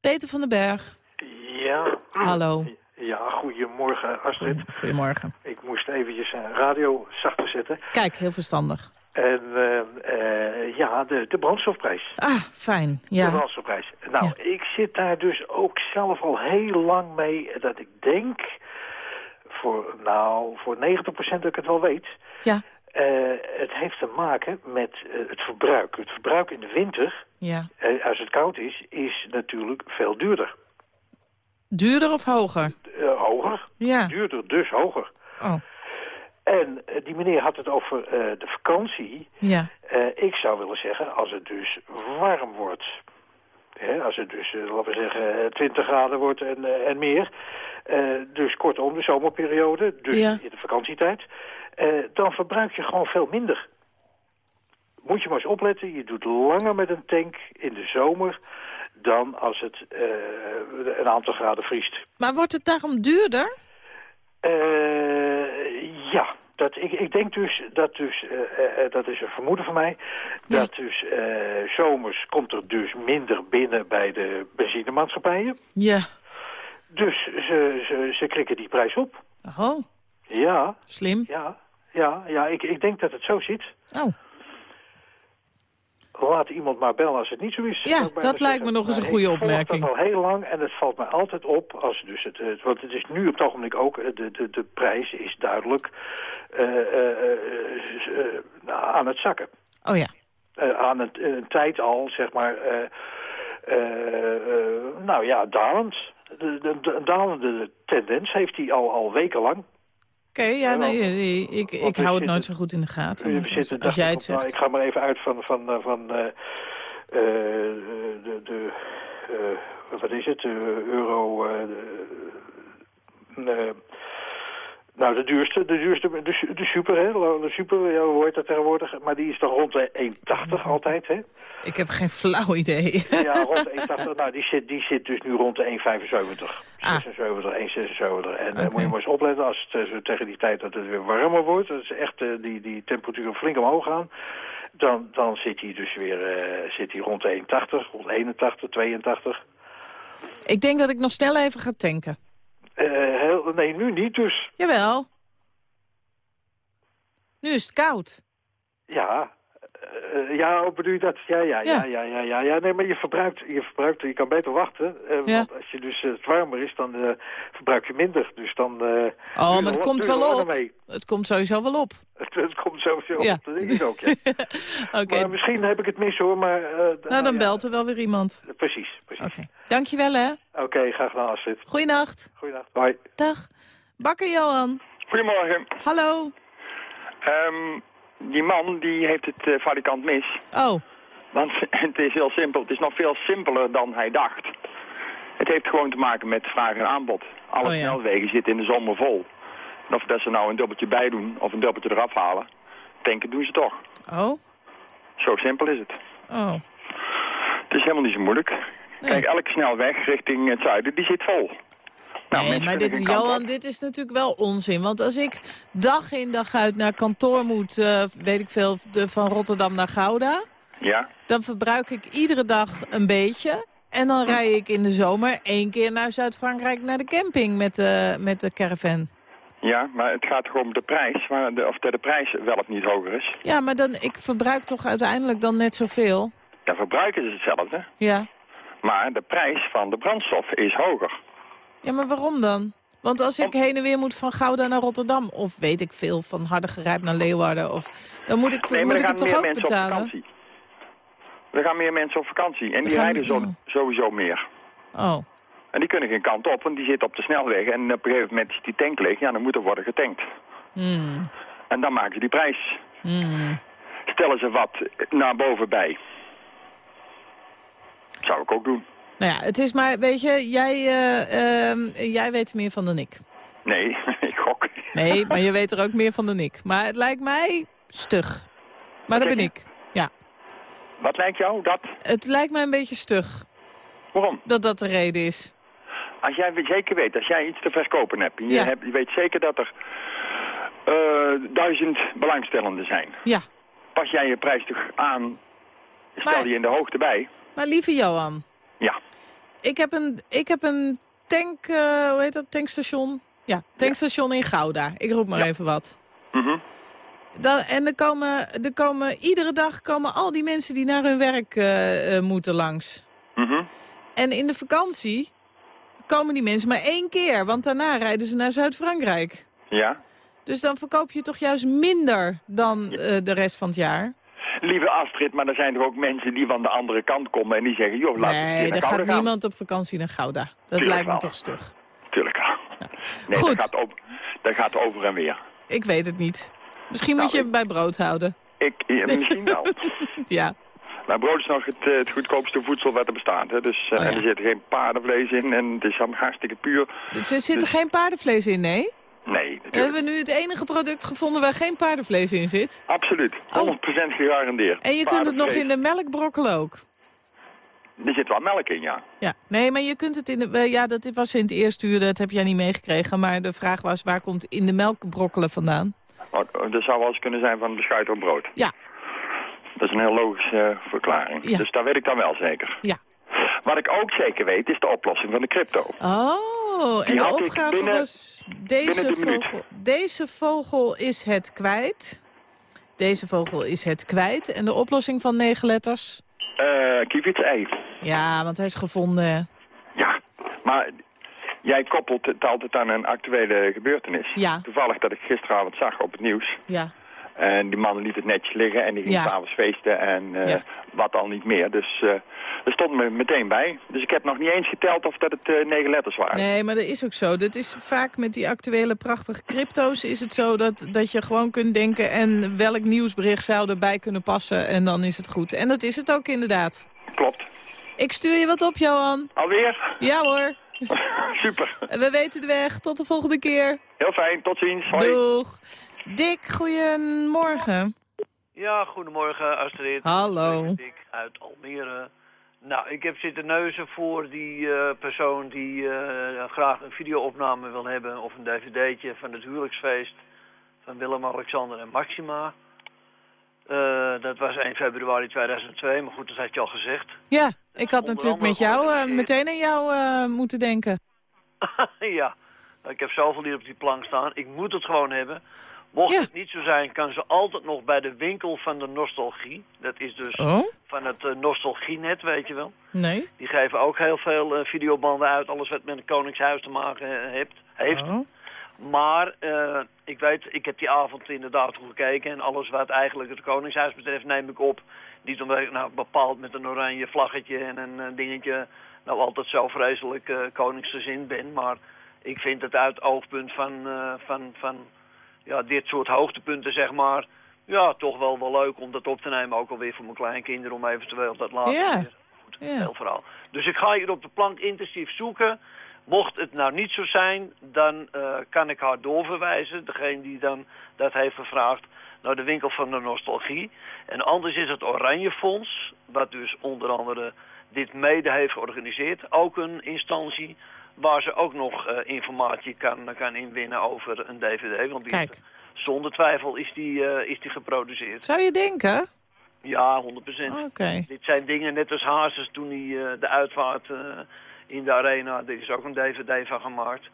Peter van den Berg. Ja. Hallo. Ja, goedemorgen Astrid. Goedemorgen. Ik moest eventjes een radio zachter zetten. Kijk, heel verstandig. En eh, eh, ja, de, de brandstofprijs. Ah, fijn. De Ja. brandstofprijs. Nou, ik zit daar dus ook zelf al heel lang mee dat ik denk... voor, nou, voor 90% dat ik het wel weet... Ja. Eh, het heeft te maken met het verbruik. Het verbruik in de winter, Ja. als het koud is, is natuurlijk veel duurder. Duurder of hoger? Eh, hoger. Ja. Duurder, dus hoger. Oh. En eh, die meneer had het over eh, de vakantie. Ja. Ik zou willen zeggen, als het dus warm wordt... Hè, als het dus, laten we zeggen, eh, 20 graden wordt en, en meer... dus kortom, de zomerperiode, dus Ja. in de vakantietijd... dan verbruik je gewoon veel minder. Moet je maar eens opletten, je doet langer met een tank in de zomer... dan als het eh, een aantal graden vriest. Maar wordt het daarom duurder? Eh, ja, dat, ik, ik denk dus, dat dus, eh, dat is een vermoeden van mij, dat dus zomers komt er dus minder binnen bij de benzinemaatschappijen. Ja. Dus ze, ze, ze krikken die prijs op. Oh, Ja, slim. ja, ja, ja ik, ik denk dat het zo zit. Oh. Laat iemand maar bellen als het niet zo is. Ja, ik dat lijkt me nog eens een Maar goede Ik opmerking. dat al heel lang en het valt mij altijd op. Als dus het, het- want het is nu op het ogenblik ook, eh, de, de, de prijs is duidelijk eh, eh, nou, aan het zakken. Oh ja. Aan het, een tijd al, zeg maar, nou ja, dalend. De, de, de- een dalende tendens heeft hij al, al wekenlang. Oké, ja, nee, eh, ik, ik we hou het nooit zo goed in de gaten. We want zitten, als, jij ik, het nou, zegt. ik ga maar even uit van, van, eh, van eh, eh, de, de eh, wat is het, de euro, eh, de, eh, nou de duurste, de duurste, de, de super, hè, de super, ja, hoe hoort dat tegenwoordig, maar die is dan rond de 1,80 altijd, hè. Ik heb geen flauw idee. Ja, rond de 1,80, nou die zit, die zit dus nu rond de 1,75. Ah. 76, 1,76. En Oké. moet je maar eens opletten als het zo tegen die tijd dat het weer warmer wordt. Dat is echt die, die temperaturen flink omhoog gaan. Dan, dan zit hij dus weer zit hij rond de 1,80, rond 81, 82. Ik denk dat ik nog snel even ga tanken. Eh, heel, nee, nu niet dus. Jawel. Nu is het koud. Ja, eh, ja, hoe bedoel je dat? Ja, ja, ja, Ja. ja, ja, ja. Nee, maar je verbruikt, je verbruikt, je kan beter wachten. eh, Ja. Want als je dus het warmer is, dan verbruik je minder. Dus dan... Oh, maar het komt wel op. Mee. Het komt sowieso wel op. Het, het komt sowieso Ja. op, dat denk ik ook, ja. Oké, Maar misschien heb ik het mis hoor, maar... nou dan ja, belt er wel weer iemand. Precies, precies. Oké. Dankjewel hè. Oké, graag gedaan Astrid. Goeienacht. Goeiedag. Hoi. Dag. Bakker Johan. Goedemorgen. Hallo. Ehm, die man die heeft het eh, valikant mis. Oh. Want het is heel simpel. Het is nog veel simpeler dan hij dacht. Het heeft gewoon te maken met vraag en aanbod. Alle Oh ja. snelwegen zitten in de zomer vol. En of dat ze nou een dubbeltje bij doen of een dubbeltje eraf halen. Tanken doen ze toch. Oh. Zo simpel is het. Oh. Het is helemaal niet zo moeilijk. Kijk, elke snelweg richting het zuiden, die zit vol. Nou, nee, maar dit Johan, dit is natuurlijk wel onzin. Want als ik dag in dag uit naar kantoor moet, eh, weet ik veel, de, van Rotterdam naar Gouda... Ja, dan verbruik ik iedere dag een beetje. En dan rij ik in de zomer één keer naar Zuid-Frankrijk naar de camping met de, met de caravan. ja, maar het gaat gewoon om de prijs. Maar de, of de, de prijs wel of niet hoger is. Ja, maar dan, ik verbruik toch uiteindelijk dan net zoveel? Ja, verbruiken is hetzelfde. Ja. Maar de prijs van de brandstof is hoger. Ja, maar waarom dan? Want als ik heen en weer moet van Gouda naar Rotterdam... of weet ik veel, van Hardergerijp naar Leeuwarden... Of, dan moet ik, Nee, maar moet er ik gaan het toch meer ook mensen op betalen? vakantie. Er gaan meer mensen op vakantie. En die rijden zo, sowieso meer. Oh. En die kunnen geen kant op, want die zitten op de snelweg. En op een gegeven moment is die tank leeg. Ja, dan moet er worden getankt. Hmm. En dan maken ze die prijs. Hmm. Stellen ze wat naar boven bij. Zou ik ook doen. Nou ja, het is maar, weet je, jij, ehm, jij weet er meer van dan ik. Nee, ik gok. Nee, maar je weet er ook meer van dan ik. Maar het lijkt mij stug. Maar dat ben ik. Ja. Wat lijkt jou dat? Het lijkt mij een beetje stug. Waarom? Dat dat de reden is. Als jij zeker weet, als jij iets te verkopen hebt... en je, Ja. hebt, je weet zeker dat er eh, duizend belangstellenden zijn... Ja. pas jij je prijs toch aan, stel Maar- je in de hoogte bij... Maar lieve Johan, Ja, ik heb een, ik heb een tank, eh, hoe heet dat, tankstation? Ja, tankstation in Gouda. Ik roep maar even wat. Mhm. Dan, en er komen, er komen, iedere dag komen al die mensen die naar hun werk eh, eh, moeten langs. Mhm. En in de vakantie komen die mensen maar één keer, want daarna rijden ze naar Zuid-Frankrijk. Ja. Dus dan verkoop je toch juist minder dan de rest van het jaar? Lieve Astrid, maar er zijn toch ook mensen die van de andere kant komen en die zeggen, joh, een nee, naar er gaat gaan. niemand op vakantie naar Gouda. Dat Tuurlijk lijkt me wel. toch stug. Tuurlijk wel. Nee, Goed. Dat, gaat over, dat gaat over en weer. Ik weet het niet. Misschien Nou, moet je bij brood houden. Ik, ja, misschien wel. Ja. Maar brood is nog het, eh, het goedkoopste voedsel wat er bestaat. Hè? Dus, eh, Oh, ja. en er zit geen paardenvlees in en het is hartstikke puur. Dus er zit er Dus- geen paardenvlees in, nee? Nee, We hebben nu het enige product gevonden waar geen paardenvlees in zit. absoluut. 100% gegarandeerd. Oh. En je kunt het nog in de melk brokkelen ook. Er zit wel melk in, ja. Ja, nee, maar je kunt het in de... Ja, dat was in het eerste uur, dat heb jij niet meegekregen. Maar de vraag was, waar komt in de melk brokkelen vandaan? Eh, dat zou wel eens kunnen zijn van beschuit op brood. Ja. Dat is een heel logische eh, verklaring. Ja. Dus daar weet ik dan wel zeker. Ja. Wat ik ook zeker weet, is de oplossing van de crypto. Oh, en de opgave binnen- was... Deze de vogel, deze vogel is het kwijt. Deze vogel is het kwijt. En de oplossing van negen letters? Eh kievits ei. Ja, want hij is gevonden. Ja, maar jij koppelt het altijd aan een actuele gebeurtenis. Ja. Toevallig dat ik gisteravond zag op het nieuws. Ja. En die man liet het netjes liggen en die ging Ja. s'avonds feesten en eh, Ja. wat al niet meer. Dus eh er stond me meteen bij. Dus ik heb nog niet eens geteld of dat het eh, negen letters waren. Nee, maar dat is ook zo. Dat is vaak met die actuele prachtige crypto's is het zo dat, dat je gewoon kunt denken... en welk nieuwsbericht zou erbij kunnen passen en dan is het goed. En dat is het ook inderdaad. Klopt. Ik stuur je wat op, Johan. Alweer? Ja hoor. Super. We weten de weg. Tot de volgende keer. Heel fijn, tot ziens. Hoi. Doeg. Dick, goeiemorgen. Ja, goedemorgen Astrid. Hallo. Dick uit Almere. Nou, ik heb zitten neuzen voor die eh, persoon die eh, graag een videoopname wil hebben... of een dvd'tje van het huwelijksfeest van Willem, Alexander en Maxima. Eh, dat was 1 februari 2002, maar goed, dat had je al gezegd. Ja, ik had Onder natuurlijk met jou, meteen aan jou moeten denken. ja, ik heb zoveel hier op die plank staan. Ik moet het gewoon hebben. Mocht het niet zo zijn, kan ze altijd nog bij de winkel van de nostalgie. Dat is dus Oh? van het uh, nostalgienet, weet je wel. Nee. Die geven ook heel veel eh, videobanden uit. Alles wat met een koningshuis te maken eh, heeft. heeft. Oh. Maar ik weet, ik heb die avond inderdaad goed gekeken. En alles wat eigenlijk het koningshuis betreft neem ik op. Niet omdat ik nou bepaald met een oranje vlaggetje en een dingetje... nou altijd zo vreselijk koningsgezind ben. Maar ik vind het uit het oogpunt van, van, van ja, dit soort hoogtepunten, zeg maar... ja, toch wel wel leuk om dat op te nemen. Ook alweer voor mijn kleinkinderen om eventueel dat later Ja. weer heel verhaal. Dus ik ga hier op de plank intensief zoeken. Mocht het nou niet zo zijn, dan eh, kan ik haar doorverwijzen. Degene die dan dat heeft gevraagd naar de winkel van de nostalgie. En anders is het Oranje Fonds, wat dus onder andere dit mede heeft georganiseerd. Ook een instantie waar ze ook nog eh, informatie kan, kan inwinnen over een dvd. Want die Kijk. zonder twijfel is die, eh, is die geproduceerd. Zou je denken? Ja, 100 procent. Oké. Dit zijn dingen net als Hazes toen hij eh, de uitvaart in de arena, er is ook een dvd van gemaakt.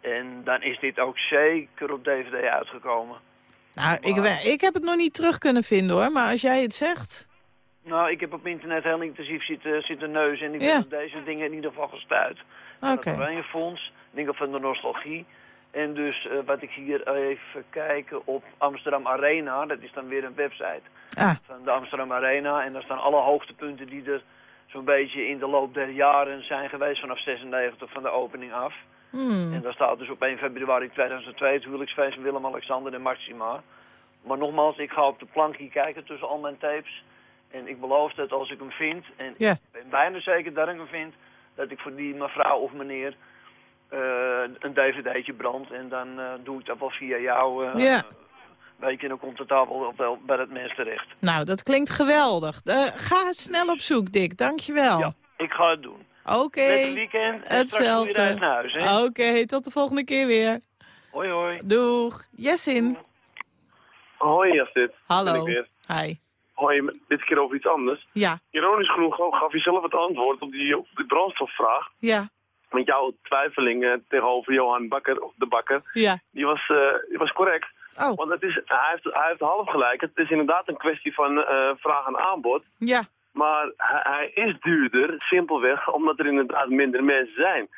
En dan is dit ook zeker op dvd uitgekomen. Nou, ik, ik heb het nog niet terug kunnen vinden hoor, maar als jij het zegt... Nou, ik heb op internet heel intensief zitten, zitten neuzen en ik Ja. deze dingen in ieder geval gestuurd. Van Oké. het Oranje Fonds, dingen van de nostalgie. En dus eh, wat ik hier even kijken op Amsterdam Arena, dat is dan weer een website Ah. van de Amsterdam Arena. En daar staan alle hoogtepunten die er zo'n beetje in de loop der jaren zijn geweest, vanaf 96 van de opening af. Hmm. En daar staat dus op 1 februari 2002 het huwelijksfeest van Willem-Alexander en Maxima. Maar nogmaals, ik ga op de plank hier kijken tussen al mijn tapes. En ik beloof dat als ik hem vind, en ik ben bijna zeker dat ik hem vind, dat ik voor die mevrouw of meneer eh, een dvd'tje brand. En dan eh, doe ik dat wel via jou. eh Ja. Weet je, dan komt het daar wel, wel bij het mens terecht. Nou, dat klinkt geweldig. Ga snel op zoek, Dick. Dankjewel. Ja, ik ga het doen. Oké. Weekend en je eruit naar huis, hè? Oké, tot de volgende keer weer. Hoi, hoi. Doeg. Jessin. Hoi Astrid. Hallo. Ben Hoi, met- dit keer over iets anders. Ja, Ironisch genoeg gaf je zelf het antwoord op die, op die brandstofvraag. ja. met jouw twijfeling tegenover Johan Bakker, of de Bakker, Ja. die was, eh, die was correct. Oh. Want het is, hij, heeft, hij heeft half gelijk. Het is inderdaad een kwestie van eh, vraag en aanbod. Ja. Maar hij, hij is duurder, simpelweg, omdat er inderdaad minder mensen zijn.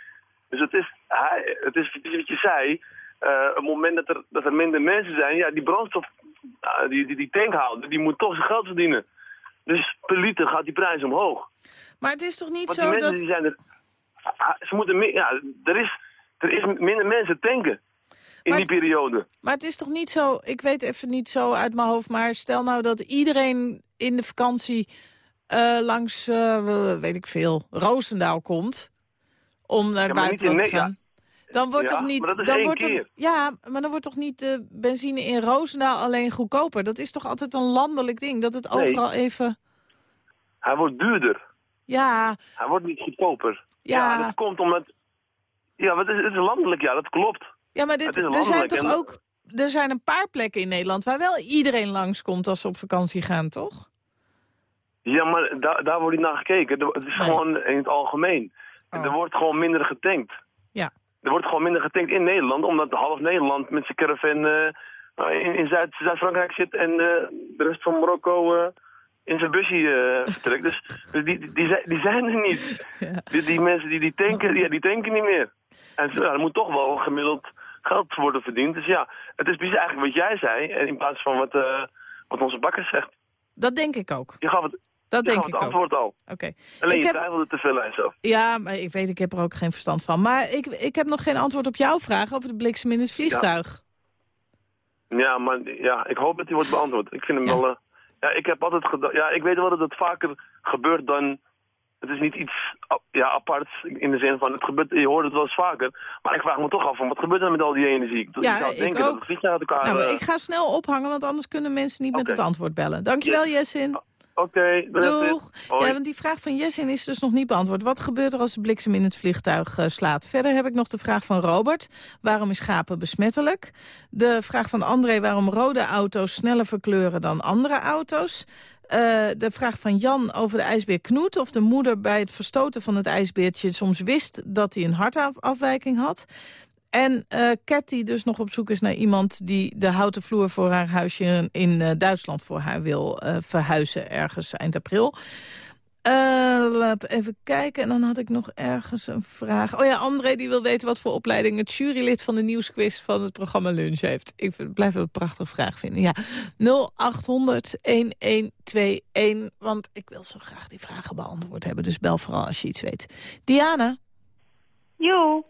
Dus het is, hij, het is, het is wat je zei, eh, op het moment dat er, dat er minder mensen zijn, ja, die brandstof, die, die, die tankhouder, die moet toch zijn geld verdienen. Dus per liter gaat die prijs omhoog. Maar het is toch niet Want zo die dat... die zijn er, ah, ze moeten meer, ja, er is, er is minder mensen tanken in die periode. Maar het is toch niet zo, ik weet even niet zo uit mijn hoofd... maar stel nou dat iedereen in de vakantie eh, langs, eh, weet ik veel, Roosendaal komt... om naar Ja, buiten te gaan. Dan wordt Ja, toch niet... maar dat is dan één wordt er- keer. ja, maar dan wordt toch niet de benzine in Roosendaal alleen goedkoper? Dat is toch altijd een landelijk ding, dat het Nee. overal even... Hij wordt duurder. Ja, Hij wordt niet goedkoper. Ja. dat komt omdat... Ja, het is, het is landelijk, ja, dat klopt. ja maar dit, er zijn toch en- ook... Er zijn een paar plekken in Nederland waar wel iedereen langskomt als ze op vakantie gaan, toch? Ja, maar daar, daar wordt niet naar gekeken. Het is gewoon in het algemeen. Er wordt gewoon minder getankt. Er wordt gewoon minder getankt in Nederland, omdat half Nederland met zijn caravan eh, in, in Zuid- Zuid-Frankrijk zit en eh, de rest van Marokko eh, in zijn busje vertrekt. Dus, dus die, die, die, zijn- die zijn er niet. Die, die mensen die, die tanken, ja, die tanken niet meer. En ja, er moet toch wel gemiddeld geld worden verdiend. Dus ja, het is precies eigenlijk wat jij zei, en in plaats van wat, wat onze bakker zegt. Dat denk ik ook. Je gaf het, Dat denk ik ook. antwoord al. Oké. Alleen Ik je heb- twijfelde te veel aan jezelf. Ja, maar ik weet, ik heb er ook geen verstand van. Maar ik, ik heb nog geen antwoord op jouw vraag over de bliksem in het vliegtuig. Ja, maar ja, ik hoop dat die wordt beantwoord. Ik vind hem wel... eh, ja, ik heb altijd gedacht... Ja, ik weet wel dat het vaker gebeurt dan... Het is niet iets ja, aparts in de zin van... Het gebeurt, je hoort het wel eens vaker. Maar ik vraag me toch af van wat gebeurt er met al die energie? Ja, ik zou ik denken dat ook. het vliegtuig uit elkaar... Nou, eh, ik ga snel ophangen, want anders kunnen mensen niet met het antwoord bellen. Dankjewel, Jessin. Oké. Doeg. Hoi. Ja, want die vraag van Jessin is dus nog niet beantwoord. Wat gebeurt er als de bliksem in het vliegtuig eh, slaat? Verder heb ik nog de vraag van Robert. Waarom is schapen besmettelijk? De vraag van André waarom rode auto's sneller verkleuren dan andere auto's. Eh, de vraag van Jan over de ijsbeer Knoet. Of de moeder bij het verstoten van het ijsbeertje soms wist dat hij een hartafwijking had. En eh Cat dus nog op zoek is naar iemand die de houten vloer voor haar huisje in eh, Duitsland voor haar wil eh, verhuizen ergens eind april. Even kijken. En dan had ik nog ergens een vraag. Oh ja, André die wil weten wat voor opleiding het jurylid van de nieuwsquiz van het programma Lunch heeft. Ik blijf een prachtige vraag vinden. Ja, 0800 1121. Want ik wil zo graag die vragen beantwoord hebben. Dus bel vooral als je iets weet. Diana? Jo.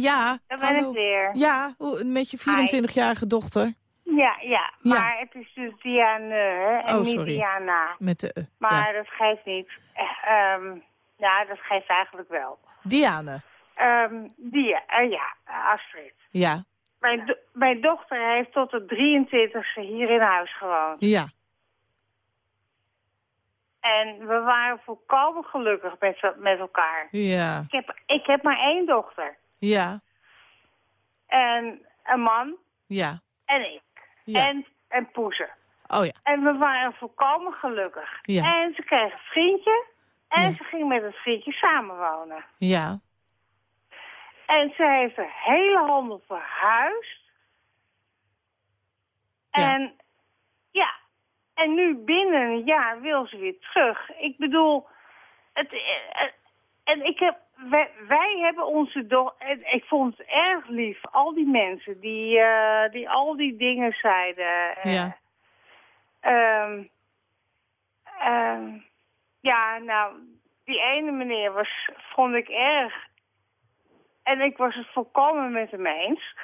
Ja, Daar ben hallo. ik weer. Ja, met je 24-jarige dochter. Ja, ja, Ja. maar het is dus Diane hè, en Oh, niet sorry. Diana. Met de, eh, Maar ja. dat geeft niet. Eh, ehm, ja, dat geeft eigenlijk wel. Diane. Ehm die, eh, ja, Astrid. Ja, Mijn, do- mijn dochter heeft tot de 23e hier in huis gewoond. ja. En we waren volkomen gelukkig met, met elkaar. Ja, Ik heb, ik heb maar één dochter. Ja, En een man ja. en ik. Ja. En, en poezen. Oh ja, En we waren volkomen gelukkig. Ja. En ze kreeg een vriendje. En Ja. ze ging met het vriendje samenwonen. ja. En ze heeft er hele handel verhuisd. Ja. En ja, en nu binnen een jaar wil ze weer terug. Ik bedoel, het, eh, en ik heb, wij, wij hebben onze dochter, ik vond het erg lief, al die mensen die, eh, die al die dingen zeiden. eh, Ja. Ehm, ehm, ja, nou, die ene meneer was, vond ik erg. En ik was het volkomen met hem eens.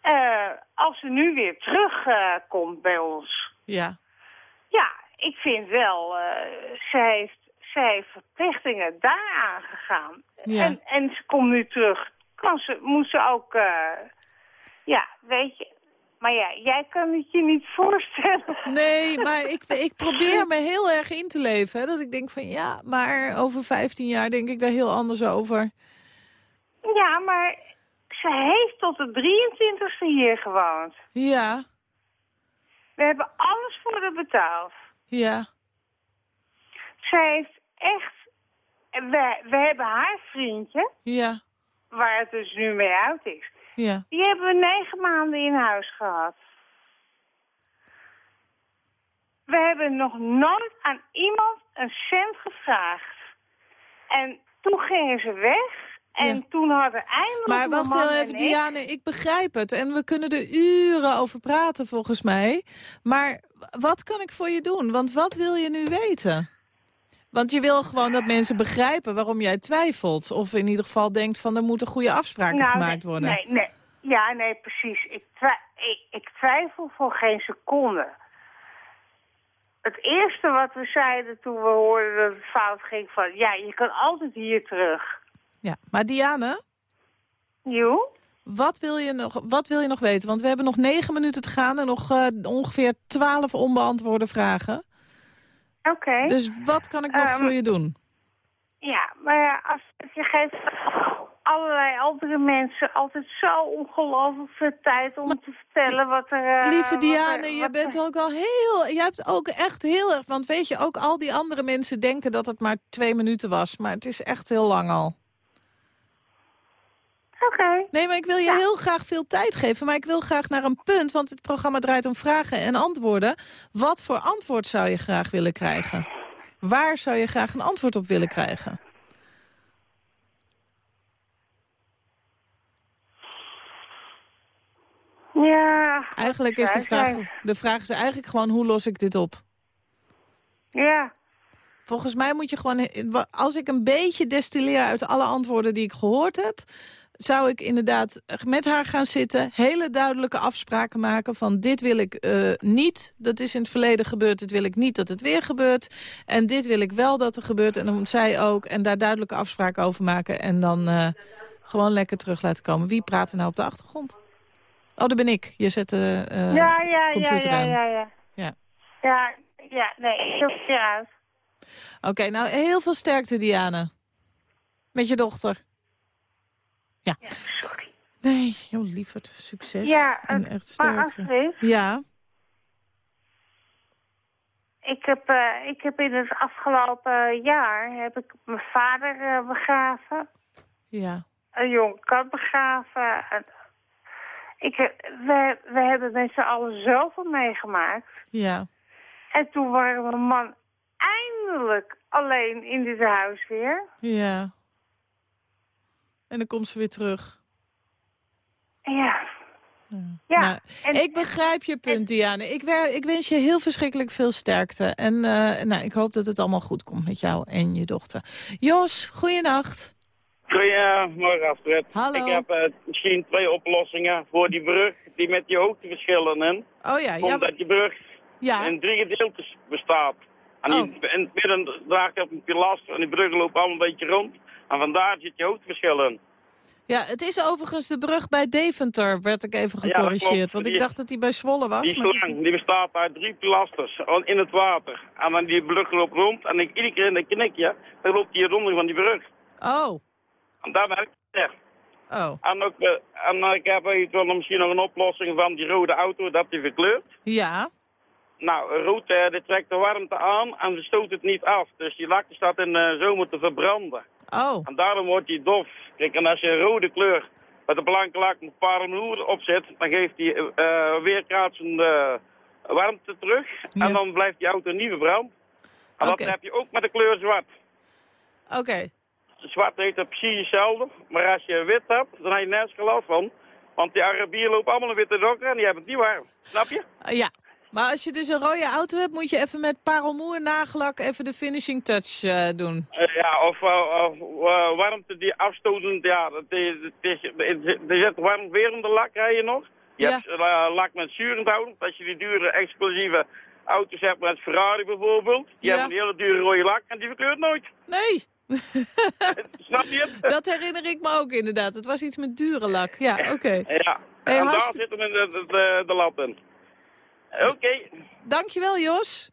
Eh, als ze nu weer terugkomt komt bij ons. Ja, Ja, ik vind wel, eh ze, heeft, ze heeft verplichtingen daar aangegaan. Ja. En, en ze komt nu terug. Kan ze, moet ze ook, eh, ja, weet je. Maar ja, jij kan het je niet voorstellen. Nee, maar ik, ik probeer me heel erg in te leven. Hè, dat ik denk van ja, maar over 15 jaar denk ik daar heel anders over. Ja, maar ze heeft tot de 23e hier gewoond. Ja, We hebben alles voor haar betaald. ja, Zij heeft echt... We, we hebben haar vriendje, ja, waar het dus nu mee uit is. Ja. Die hebben we negen maanden in huis gehad. We hebben nog nooit aan iemand een cent gevraagd. En toen gingen ze weg. En Ja. toen hadden eindelijk Maar wacht heel en even, ik- Diane, ik begrijp het. En we kunnen er uren over praten, volgens mij. Maar wat kan ik voor je doen? Want wat wil je nu weten? Want je wil gewoon dat mensen begrijpen waarom jij twijfelt. Of in ieder geval denkt van er moeten goede afspraken Nou, gemaakt nee, worden. Nee, nee. Ja, nee, precies. Ik, ik twijfel voor geen seconde. Het eerste wat we zeiden toen we hoorden dat het fout ging van... ja, je kan altijd hier terug. Ja, maar Diane, Jo? wat wil, je nog, wat wil je nog weten? Want we hebben nog negen minuten te gaan en nog eh, ongeveer twaalf onbeantwoorde vragen. Oké. Dus wat kan ik nog Ehm, voor je doen? Ja, maar als, je geeft allerlei andere mensen altijd zo ongelooflijk veel tijd om te vertellen wat er... eh, Lieve Diane, je bent ook al heel... Je hebt ook echt heel erg... Want weet je, ook al die andere mensen denken dat het maar twee minuten was. Maar het is echt heel lang al. Oké. Nee, maar ik wil je heel graag veel tijd geven. Maar ik wil graag naar een punt, want het programma draait om vragen en antwoorden. Wat voor antwoord zou je graag willen krijgen? Waar zou je graag een antwoord op willen krijgen? Ja. Eigenlijk is de vraag, de vraag is eigenlijk gewoon, hoe los ik dit op? Ja. Volgens mij moet je gewoon, als ik een beetje destilleer uit alle antwoorden die ik gehoord heb, zou ik inderdaad met haar gaan zitten, hele duidelijke afspraken maken van dit wil ik eh, niet, dat is in het verleden gebeurd, dit wil ik niet dat het weer gebeurt. En dit wil ik wel dat er gebeurt en dan moet zij ook en daar duidelijke afspraken over maken en dan eh, gewoon lekker terug laten komen. Wie praat er nou op de achtergrond? Oh, dat ben ik. Je zet de eh, ja, ja, ja, computer ja, aan. ja, ja. Ja. Ja, ja, nee, ik zoek het eruit. Oké, nou heel veel sterkte, Diane. Met je dochter. Ja. sorry. Nee, joh, lieverd, succes. Ja, en eh, echt sterkte. alsjeblieft. Ja, Ik heb, eh, ik heb in het afgelopen jaar heb ik mijn vader eh, begraven. ja. Een jong kat begraven. En Ik, we, we hebben met z'n allen zoveel meegemaakt. Ja. En toen waren mijn man eindelijk alleen in dit huis weer. Ja. En dan komt ze weer terug. Ja. Ja, Nou, ik begrijp je punt, Diane. Ik, wer- ik wens je heel verschrikkelijk veel sterkte. En eh, nou, ik hoop dat het allemaal goed komt met jou en je dochter. Jos, goeienacht. Goedemorgen, Astrid. Hallo. Ik heb eh, misschien twee oplossingen voor die brug die met die hoogteverschillen in. Oh ja, ja. Omdat die brug Ja. in drie gedeeltes bestaat. En die, Oh. in het midden draagt op een pilaster en die bruggen lopen allemaal een beetje rond. En vandaar zit die hoogteverschillen in. Ja, het is overigens de brug bij Deventer, werd ik even gecorrigeerd. want ik dacht dat die bij Zwolle was. Die maar het- slang die bestaat uit drie pilasters in het water. En dan die brug loopt rond en ik, iedere keer in een knikje, dan loopt die ronding van die brug. Oh. En daar ben ik echt. Oh. En, ook, eh, en eh, ik heb eventueel misschien nog een oplossing van die rode auto, dat die verkleurt. Ja. Nou, rood eh, die trekt de warmte aan en die stoot het niet af. Dus die lak staat in de zomer te verbranden. Oh. En daarom wordt die dof. Kijk, en als je een rode kleur met een blanke lak een paranoer opzet, dan geeft die eh weerkaatsende warmte terug. En dan blijft die auto niet verbrand. En Oké. dat heb je ook met de kleur zwart. Oké. Zwart heeft het precies hetzelfde. Maar als je wit hebt, dan heb je nergens gelast van. Want die Arabieren lopen allemaal in witte dokken en die hebben het niet warm. Snap je? Eh, ja. Maar als je dus een rode auto hebt, moet je even met parelmoer nagelak even de finishing touch eh, doen. Eh, ja, of eh, of, warmte die afstotend, ja, het is, er zit warmwerende lak, rij je nog. Je Ja. hebt lak met zurenhout. Als je die dure, exclusieve auto's hebt met Ferrari bijvoorbeeld, die Ja. hebben een hele dure rode lak en die verkleurt nooit. Nee. Snap je het? Dat herinner ik me ook inderdaad. Het was iets met dure lak. Ja, oké. Ja, Hey, en daar hartst- zit hem in de, de, de, de lat in. Oké, Dankjewel, Jos.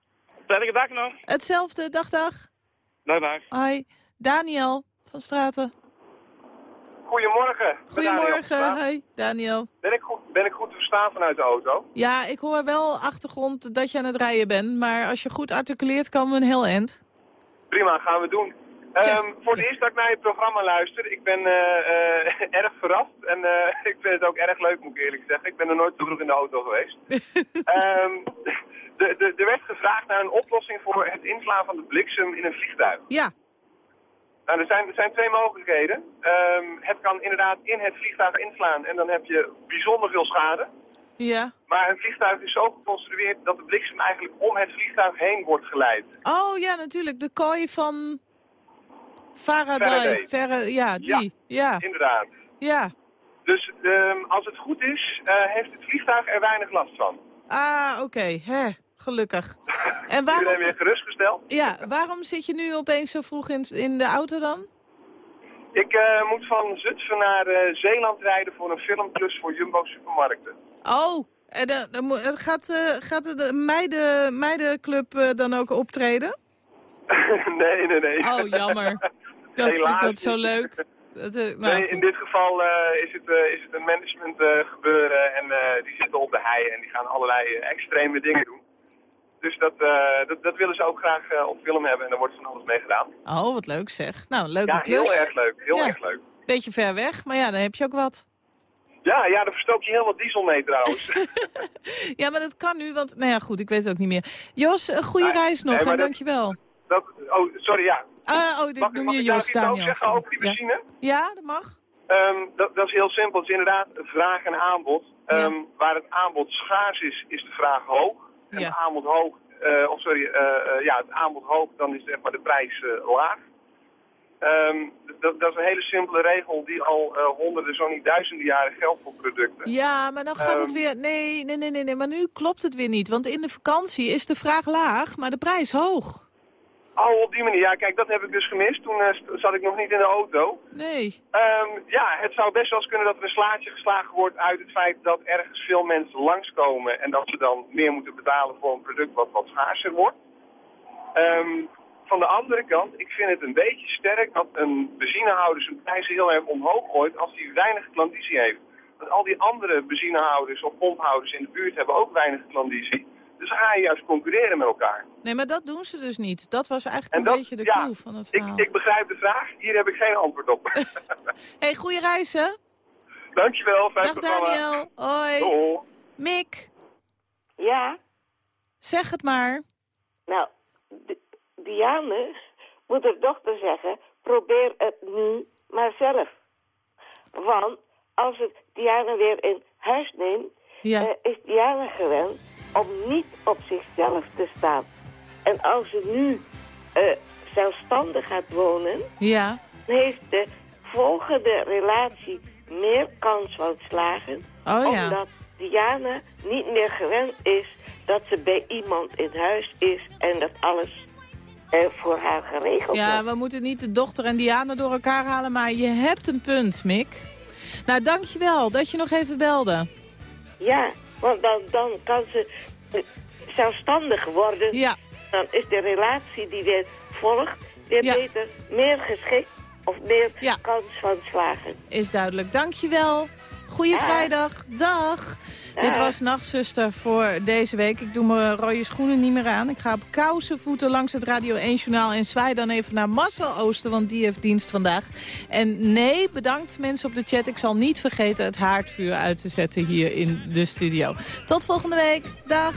prettige dag nog. Hetzelfde. Dag, dag. Dag, dag. Hoi. Daniel van Straten. Goedemorgen. Goedemorgen. Hoi, Daniel. Ben ik, goed, ben ik goed te verstaan vanuit de auto? Ja, ik hoor wel achtergrond dat je aan het rijden bent. Maar als je goed articuleert, komen we een heel eind. Prima, gaan we doen. Ehm, voor het eerst dat ik naar je programma luister. Ik ben eh, erg verrast en eh, ik vind het ook erg leuk, moet ik eerlijk zeggen. Ik ben er nooit te vroeg in de auto geweest. Ehm, de- de- Er werd gevraagd naar een oplossing voor het inslaan van de bliksem in een vliegtuig. Ja. Nou, er zijn, er zijn twee mogelijkheden. Ehm, het kan inderdaad in het vliegtuig inslaan en dan heb je bijzonder veel schade. Ja. Maar een vliegtuig is zo geconstrueerd dat de bliksem eigenlijk om het vliegtuig heen wordt geleid. Oh ja, natuurlijk. De kooi van Faraday. Ja, die. Ja. Inderdaad. Ja. Dus ehm, als het goed is, eh, heeft het vliegtuig er weinig last van. Ah, oké. Hè, gelukkig. En Iedereen waarom, weer gerustgesteld. ja, waarom zit je nu opeens zo vroeg in, in de auto dan? Ik eh, moet van Zutphen naar eh, Zeeland rijden voor een filmklus voor Jumbo Supermarkten. Oh, en gaat, gaat de meiden, meidenclub dan ook optreden? nee, nee, nee. Oh, jammer. Dat vind ik dat zo leuk. Dat, eh, nou, nee, in dit geval eh, is, het, eh, is het een management gebeuren en die zitten op de hei en die gaan allerlei extreme dingen doen. Dus dat, dat, dat willen ze ook graag op film hebben en daar wordt van alles mee gedaan. Oh, wat leuk zeg. Nou, leuke Ja, klus. heel erg leuk. Heel Ja. erg leuk. Beetje ver weg, maar ja, dan heb je ook wat. Ja, ja, daar verstook je heel wat diesel mee trouwens. Ja, maar dat kan nu, want... Nou ja, goed, ik weet het ook niet meer. Jos, een goede reis nog nee, en dat- dankjewel. Dat, oh, sorry, ja. Ah, oh, dit Mag, noem mag je over Daniel. zeggen over die Ja. benzine? Ja, dat mag. Ehm, dat, dat is heel simpel. Het is inderdaad vraag en aanbod. Ehm, Waar het aanbod schaars is, is de vraag hoog. En Ja. het aanbod hoog, eh, of sorry, eh, eh, ja, het aanbod hoog, dan is zeg maar de prijs laag. Ehm, dat, dat is een hele simpele regel die al honderden, zo niet duizenden jaren geldt voor producten. Ja, maar dan gaat het weer... Nee, nee, nee, nee, nee, maar nu klopt het weer niet. Want in de vakantie is de vraag laag, maar de prijs hoog. Oh, op die manier. Ja, kijk, dat heb ik dus gemist. Toen eh, zat ik nog niet in de auto. Nee. Ehm, ja, het zou best wel eens kunnen dat er een slaatje geslagen wordt uit het feit dat ergens veel mensen langskomen en dat ze dan meer moeten betalen voor een product wat wat schaarser wordt. Ehm, van de andere kant, ik vind het een beetje sterk dat een benzinehouder zijn prijzen heel erg omhoog gooit als hij weinig klandizie heeft. Want al die andere benzinehouders of pomphouders in de buurt hebben ook weinig klandizie. Dus dan ga je juist concurreren met elkaar. Nee, maar dat doen ze dus niet. Dat was eigenlijk En een dat- beetje de ja, clue van het Ik, verhaal. ik begrijp de vraag, hier heb ik geen antwoord op. hey, goede reis, hè? Dankjewel, fijn Dag programma. Daniel. Hoi. Doei. Mick, Ja, zeg het maar. nou, Di- Diane moet haar dochter zeggen, probeer het nu maar zelf. Want als het Diane weer in huis neemt, Ja. eh, is Diane gewend om niet op zichzelf te staan. En als ze nu eh, zelfstandig gaat wonen, Ja. dan heeft de volgende relatie meer kans van slagen. Oh ja. Omdat Diana niet meer gewend is dat ze bij iemand in huis is en dat alles voor haar geregeld Ja, wordt. we moeten niet de dochter en Diana door elkaar halen, maar je hebt een punt, Mick. Nou, dankjewel dat je nog even belde. Ja, want dan, dan kan ze eh, zelfstandig worden. Ja. Dan is de relatie die weer volgt weer Ja. beter, meer geschikt of meer kans van slagen. Is duidelijk. Dankjewel. Goeie vrijdag. Dag. Dag. Dit was Nachtzuster voor deze week. Ik doe mijn rode schoenen niet meer aan. Ik ga op kousen voeten langs het Radio 1 Journaal... en zwaai dan even naar Marcel Ooster, want die heeft dienst vandaag. En nee, bedankt mensen op de chat. Ik zal niet vergeten het haardvuur uit te zetten hier in de studio. Tot volgende week. Dag.